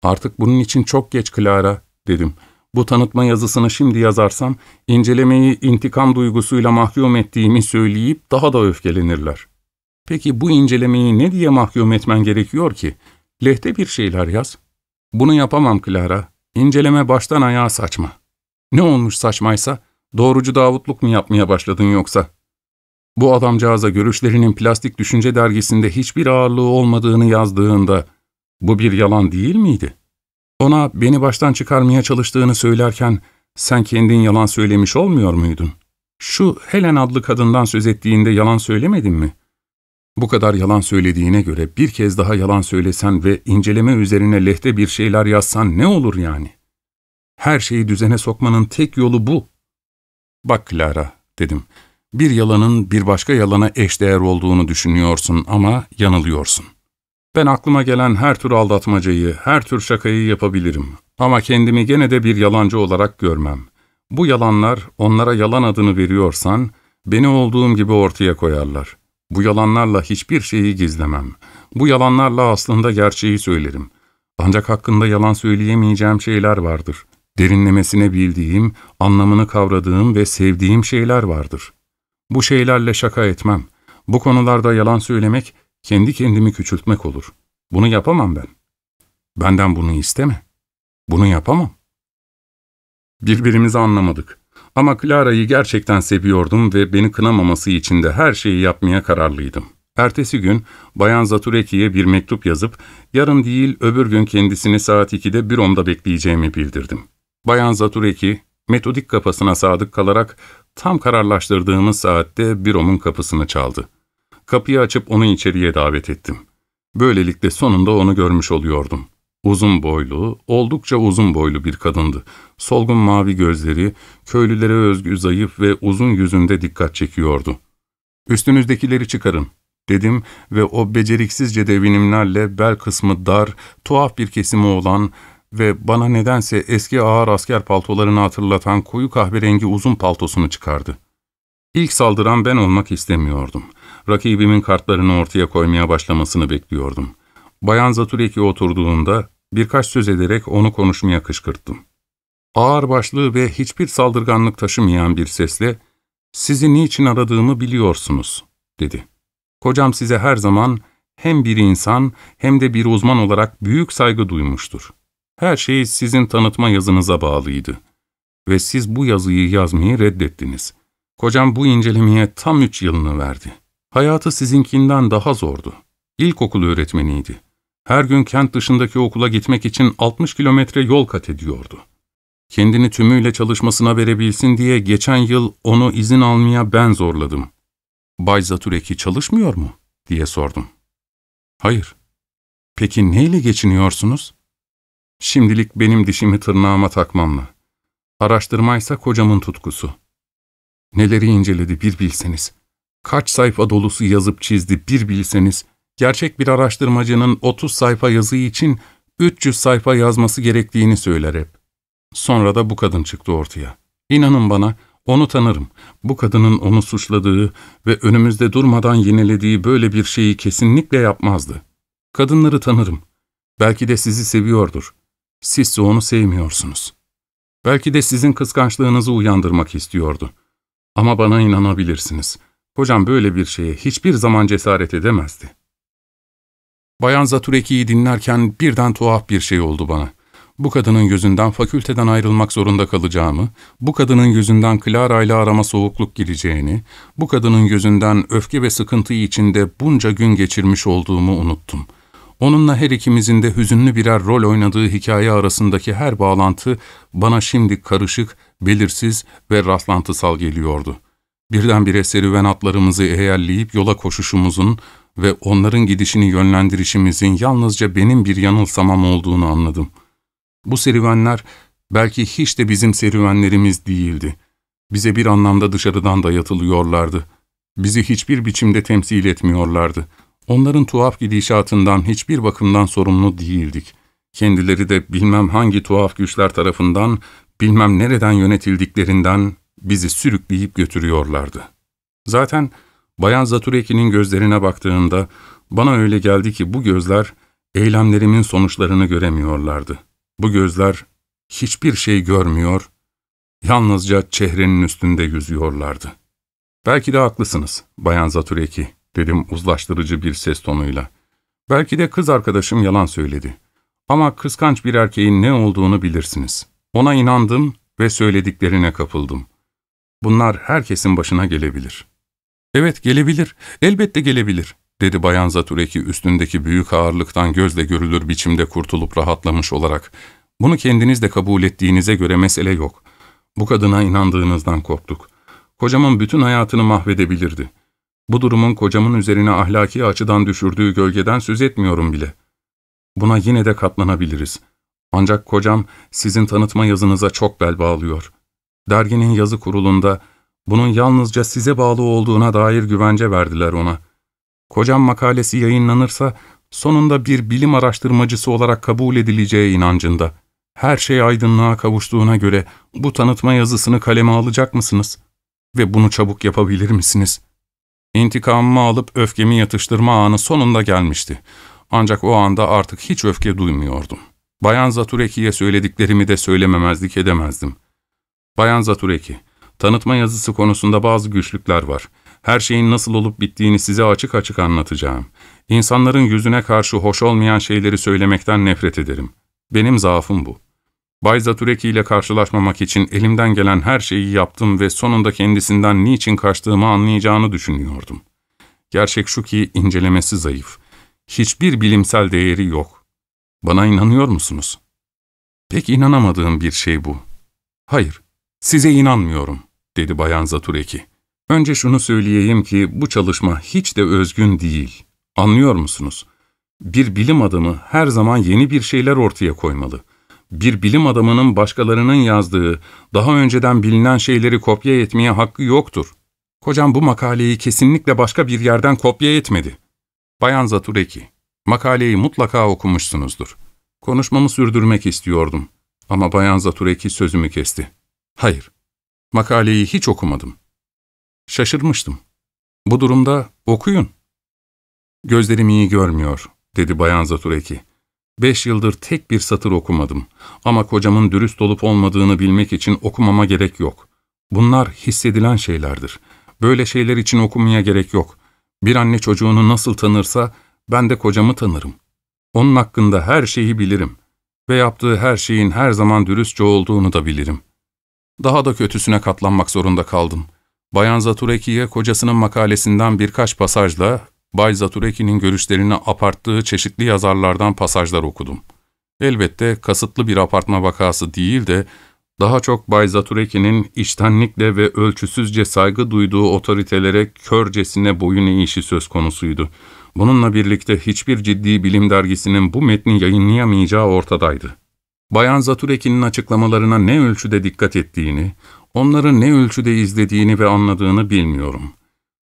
Artık bunun için çok geç Clara, dedim. Bu tanıtma yazısını şimdi yazarsam, incelemeyi intikam duygusuyla mahkum ettiğimi söyleyip daha da öfkelenirler. Peki bu incelemeyi ne diye mahkum etmen gerekiyor ki? Lehte bir şeyler yaz. Bunu yapamam Clara. İnceleme baştan ayağa saçma. Ne olmuş saçmaysa? Doğrucu Davutluk mu yapmaya başladın yoksa? Bu adamcağıza görüşlerinin plastik düşünce dergisinde hiçbir ağırlığı olmadığını yazdığında bu bir yalan değil miydi? Ona beni baştan çıkarmaya çalıştığını söylerken sen kendin yalan söylemiş olmuyor muydun? Şu Helen adlı kadından söz ettiğinde yalan söylemedin mi? Bu kadar yalan söylediğine göre bir kez daha yalan söylesen ve inceleme üzerine lehte bir şeyler yazsan ne olur yani? Her şeyi düzene sokmanın tek yolu bu. Bak Clara, dedim. Bir yalanın bir başka yalana eşdeğer olduğunu düşünüyorsun ama yanılıyorsun. Ben aklıma gelen her tür aldatmacayı, her tür şakayı yapabilirim. Ama kendimi gene de bir yalancı olarak görmem. Bu yalanlar, onlara yalan adını veriyorsan, beni olduğum gibi ortaya koyarlar. Bu yalanlarla hiçbir şeyi gizlemem. Bu yalanlarla aslında gerçeği söylerim. Ancak hakkında yalan söyleyemeyeceğim şeyler vardır. Derinlemesine bildiğim, anlamını kavradığım ve sevdiğim şeyler vardır. Bu şeylerle şaka etmem. Bu konularda yalan söylemek, kendi kendimi küçültmek olur. Bunu yapamam ben. Benden bunu isteme. Bunu yapamam. Birbirimizi anlamadık. Ama Clara'yı gerçekten seviyordum ve beni kınamaması için de her şeyi yapmaya kararlıydım. Ertesi gün Bayan Zatureki'ye bir mektup yazıp yarın değil öbür gün kendisini saat 2'de büromda bekleyeceğimi bildirdim. Bayan Zatureki metodik kafasına sadık kalarak tam kararlaştırdığımız saatte büromun kapısını çaldı. Kapıyı açıp onu içeriye davet ettim. Böylelikle sonunda onu görmüş oluyordum. Uzun boylu, oldukça uzun boylu bir kadındı. Solgun mavi gözleri, köylülere özgü zayıf ve uzun yüzünde dikkat çekiyordu. ''Üstünüzdekileri çıkarın.'' dedim ve o beceriksizce devinimlerle bel kısmı dar, tuhaf bir kesimi olan ve bana nedense eski ağır asker paltolarını hatırlatan koyu kahverengi uzun paltosunu çıkardı. İlk saldıran ben olmak istemiyordum. Rakibimin kartlarını ortaya koymaya başlamasını bekliyordum. Bayan Zatureki oturduğunda birkaç söz ederek onu konuşmaya kışkırttım. Ağır başlığı ve hiçbir saldırganlık taşımayan bir sesle ''Sizi niçin aradığımı biliyorsunuz.'' dedi. Kocam size her zaman hem bir insan hem de bir uzman olarak büyük saygı duymuştur. Her şey sizin tanıtma yazınıza bağlıydı. Ve siz bu yazıyı yazmayı reddettiniz. Kocam bu incelemeye tam üç yılını verdi. Hayatı sizinkinden daha zordu. İlkokul öğretmeniydi. Her gün kent dışındaki okula gitmek için 60 kilometre yol kat ediyordu. Kendini tümüyle çalışmasına verebilsin diye geçen yıl onu izin almaya ben zorladım. Bay Zatureki çalışmıyor mu? diye sordum. Hayır. Peki neyle geçiniyorsunuz? Şimdilik benim dişimi tırnağıma takmamla. Araştırmaysa kocamın tutkusu. Neleri inceledi bir bilseniz. Kaç sayfa dolusu yazıp çizdi bir bilseniz. Gerçek bir araştırmacının 30 sayfa yazı için 300 sayfa yazması gerektiğini söyler hep. Sonra da bu kadın çıktı ortaya. İnanın bana, onu tanırım. Bu kadının onu suçladığı ve önümüzde durmadan yenilediği böyle bir şeyi kesinlikle yapmazdı. Kadınları tanırım. Belki de sizi seviyordur. Sizse onu sevmiyorsunuz. Belki de sizin kıskançlığınızı uyandırmak istiyordu. Ama bana inanabilirsiniz. Kocam böyle bir şeye hiçbir zaman cesaret edemezdi. Bayan Zatureki'yi dinlerken birden tuhaf bir şey oldu bana. Bu kadının gözünden fakülteden ayrılmak zorunda kalacağımı, bu kadının gözünden Clara ile arama soğukluk gireceğini, bu kadının gözünden öfke ve sıkıntı içinde bunca gün geçirmiş olduğumu unuttum.'' Onunla her ikimizin de hüzünlü birer rol oynadığı hikaye arasındaki her bağlantı bana şimdi karışık, belirsiz ve rastlantısal geliyordu. Birdenbire serüven atlarımızı eğerleyip yola koşuşumuzun ve onların gidişini yönlendirişimizin yalnızca benim bir yanılsamam olduğunu anladım. Bu serüvenler belki hiç de bizim serüvenlerimiz değildi. Bize bir anlamda dışarıdan dayatılıyorlardı. Bizi hiçbir biçimde temsil etmiyorlardı. Onların tuhaf gidişatından hiçbir bakımdan sorumlu değildik. Kendileri de bilmem hangi tuhaf güçler tarafından, bilmem nereden yönetildiklerinden bizi sürükleyip götürüyorlardı. Zaten Bayan Zatureki'nin gözlerine baktığında bana öyle geldi ki bu gözler eylemlerimin sonuçlarını göremiyorlardı. Bu gözler hiçbir şey görmüyor, yalnızca çehrenin üstünde yüzüyorlardı. Belki de haklısınız Bayan Zatureki dedim uzlaştırıcı bir ses tonuyla. Belki de kız arkadaşım yalan söyledi. Ama kıskanç bir erkeğin ne olduğunu bilirsiniz. Ona inandım ve söylediklerine kapıldım. Bunlar herkesin başına gelebilir. Evet gelebilir, elbette gelebilir, dedi Bayan Zatureki üstündeki büyük ağırlıktan gözle görülür biçimde kurtulup rahatlamış olarak. Bunu kendiniz de kabul ettiğinize göre mesele yok. Bu kadına inandığınızdan korktuk. Kocamın bütün hayatını mahvedebilirdi. Bu durumun kocamın üzerine ahlaki açıdan düşürdüğü gölgeden söz etmiyorum bile. Buna yine de katlanabiliriz. Ancak kocam sizin tanıtma yazınıza çok bel bağlıyor. Derginin yazı kurulunda bunun yalnızca size bağlı olduğuna dair güvence verdiler ona. Kocam makalesi yayınlanırsa sonunda bir bilim araştırmacısı olarak kabul edileceği inancında. Her şey aydınlığa kavuştuğuna göre bu tanıtma yazısını kaleme alacak mısınız? Ve bunu çabuk yapabilir misiniz?'' İntikamımı alıp öfkemi yatıştırma anı sonunda gelmişti. Ancak o anda artık hiç öfke duymuyordum. Bayan Zatureki'ye söylediklerimi de söylememezlik edemezdim. Bayan Zatureki, tanıtma yazısı konusunda bazı güçlükler var. Her şeyin nasıl olup bittiğini size açık açık anlatacağım. İnsanların yüzüne karşı hoş olmayan şeyleri söylemekten nefret ederim. Benim zaafım bu. Bay Zatureki ile karşılaşmamak için elimden gelen her şeyi yaptım ve sonunda kendisinden niçin kaçtığımı anlayacağını düşünüyordum. Gerçek şu ki incelemesi zayıf. Hiçbir bilimsel değeri yok. Bana inanıyor musunuz? Pek inanamadığım bir şey bu. Hayır, size inanmıyorum, dedi Bayan Zatureki. Önce şunu söyleyeyim ki bu çalışma hiç de özgün değil. Anlıyor musunuz? Bir bilim adamı her zaman yeni bir şeyler ortaya koymalı. Bir bilim adamının başkalarının yazdığı, daha önceden bilinen şeyleri kopya etmeye hakkı yoktur. Kocam bu makaleyi kesinlikle başka bir yerden kopya etmedi. Bayan Zatureki, makaleyi mutlaka okumuşsunuzdur. Konuşmamı sürdürmek istiyordum ama Bayan Zatureki sözümü kesti. Hayır, makaleyi hiç okumadım. Şaşırmıştım. Bu durumda okuyun. Gözlerim iyi görmüyor, dedi Bayan Zatureki. Beş yıldır tek bir satır okumadım. Ama kocamın dürüst olup olmadığını bilmek için okumama gerek yok. Bunlar hissedilen şeylerdir. Böyle şeyler için okumaya gerek yok. Bir anne çocuğunu nasıl tanırsa ben de kocamı tanırım. Onun hakkında her şeyi bilirim. Ve yaptığı her şeyin her zaman dürüstçe olduğunu da bilirim. Daha da kötüsüne katlanmak zorunda kaldım. Bayan Zatureki'ye kocasının makalesinden birkaç pasajla Bay Zatureki'nin görüşlerini aparttığı çeşitli yazarlardan pasajlar okudum. Elbette kasıtlı bir apartma vakası değil de daha çok Bay Zatureki'nin içtenlikle ve ölçüsüzce saygı duyduğu otoritelere körcesine boyun eğişi söz konusuydu. Bununla birlikte hiçbir ciddi bilim dergisinin bu metni yayınlayamayacağı ortadaydı. Bayan Zatureki'nin açıklamalarına ne ölçüde dikkat ettiğini, onları ne ölçüde izlediğini ve anladığını bilmiyorum.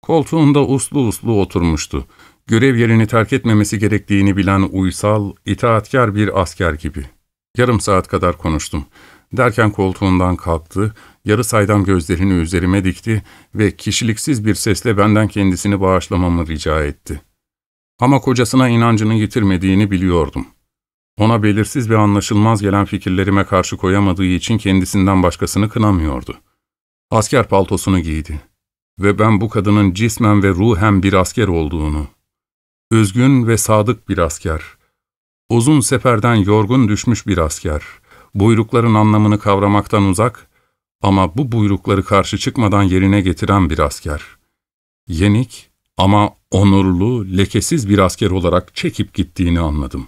Koltuğunda uslu uslu oturmuştu. Görev yerini terk etmemesi gerektiğini bilen uysal, itaatkar bir asker gibi. Yarım saat kadar konuştum. Derken koltuğundan kalktı, yarı saydam gözlerini üzerime dikti ve kişiliksiz bir sesle benden kendisini bağışlamamı rica etti. Ama kocasına inancını yitirmediğini biliyordum. Ona belirsiz ve anlaşılmaz gelen fikirlerime karşı koyamadığı için kendisinden başkasını kınamıyordu. Asker paltosunu giydi ve ben bu kadının cismen ve ruhen bir asker olduğunu, üzgün ve sadık bir asker, uzun seferden yorgun düşmüş bir asker, buyrukların anlamını kavramaktan uzak ama bu buyrukları karşı çıkmadan yerine getiren bir asker, yenik ama onurlu, lekesiz bir asker olarak çekip gittiğini anladım.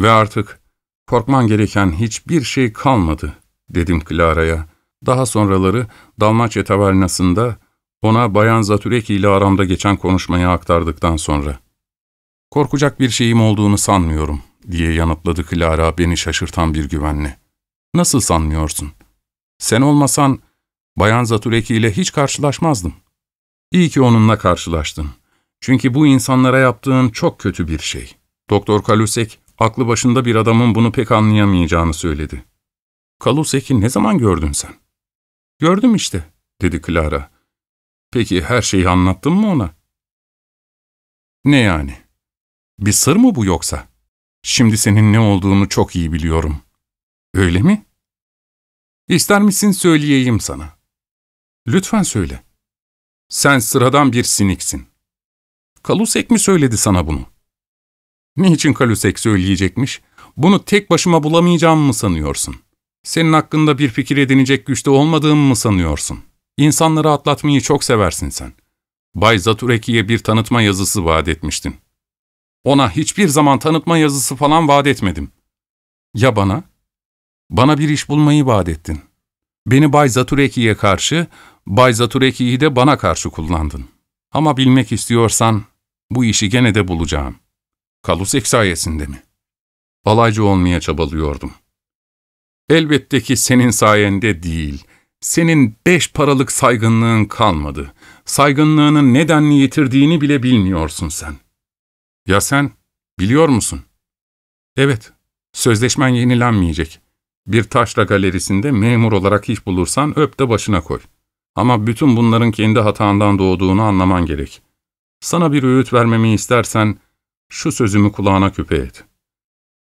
Ve artık korkman gereken hiçbir şey kalmadı, dedim Clara'ya. Daha sonraları Dalmaçya tavernasında ona Bayan Zatureki ile aramda geçen konuşmayı aktardıktan sonra. Korkacak bir şeyim olduğunu sanmıyorum, diye yanıtladı Clara beni şaşırtan bir güvenle. Nasıl sanmıyorsun? Sen olmasan Bayan Zatureki ile hiç karşılaşmazdım. İyi ki onunla karşılaştın. Çünkü bu insanlara yaptığın çok kötü bir şey. Doktor Kalusek, aklı başında bir adamın bunu pek anlayamayacağını söyledi. Kalusek'i ne zaman gördün sen? Gördüm işte, dedi Clara. Peki her şeyi anlattın mı ona? Ne yani? Bir sır mı bu yoksa? Şimdi senin ne olduğunu çok iyi biliyorum. Öyle mi? İster misin söyleyeyim sana? Lütfen söyle. Sen sıradan bir siniksin. Kalusek mi söyledi sana bunu? Niçin Kalusek söyleyecekmiş? Bunu tek başıma bulamayacağımı mı sanıyorsun? Senin hakkında bir fikir edinecek güçte olmadığımı mı sanıyorsun? İnsanları atlatmayı çok seversin sen. Bay Zatureki'ye bir tanıtma yazısı vaat etmiştin. Ona hiçbir zaman tanıtma yazısı falan vaat etmedim. Ya bana? Bana bir iş bulmayı vaat ettin. Beni Bay Zatureki'ye karşı, Bay Zatureki'yi de bana karşı kullandın. Ama bilmek istiyorsan bu işi gene de bulacağım. Kalusek sayesinde mi? Alaycı olmaya çabalıyordum. Elbette ki senin sayende değil. Senin beş paralık saygınlığın kalmadı. Saygınlığının nedenli yitirdiğini bile bilmiyorsun sen. Ya sen, biliyor musun? Evet, sözleşmen yenilenmeyecek. Bir taşra galerisinde memur olarak iş bulursan öp de başına koy. Ama bütün bunların kendi hatandan doğduğunu anlaman gerek. Sana bir öğüt vermemi istersen, şu sözümü kulağına küpe et.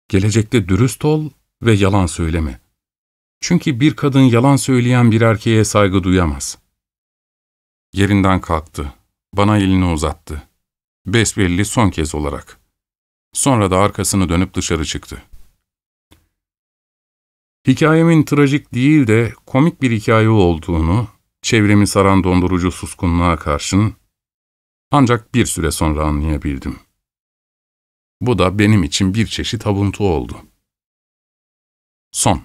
Gelecekte dürüst ol ve yalan söyleme. Çünkü bir kadın yalan söyleyen bir erkeğe saygı duyamaz. Yerinden kalktı Bana elini uzattı. Besbelli son kez olarak. Sonra da arkasını dönüp dışarı çıktı. Hikayemin trajik değil de komik bir hikaye olduğunu, çevremi saran dondurucu suskunluğa karşın ancak bir süre sonra anlayabildim. Bu da benim için bir çeşit avuntu oldu. Son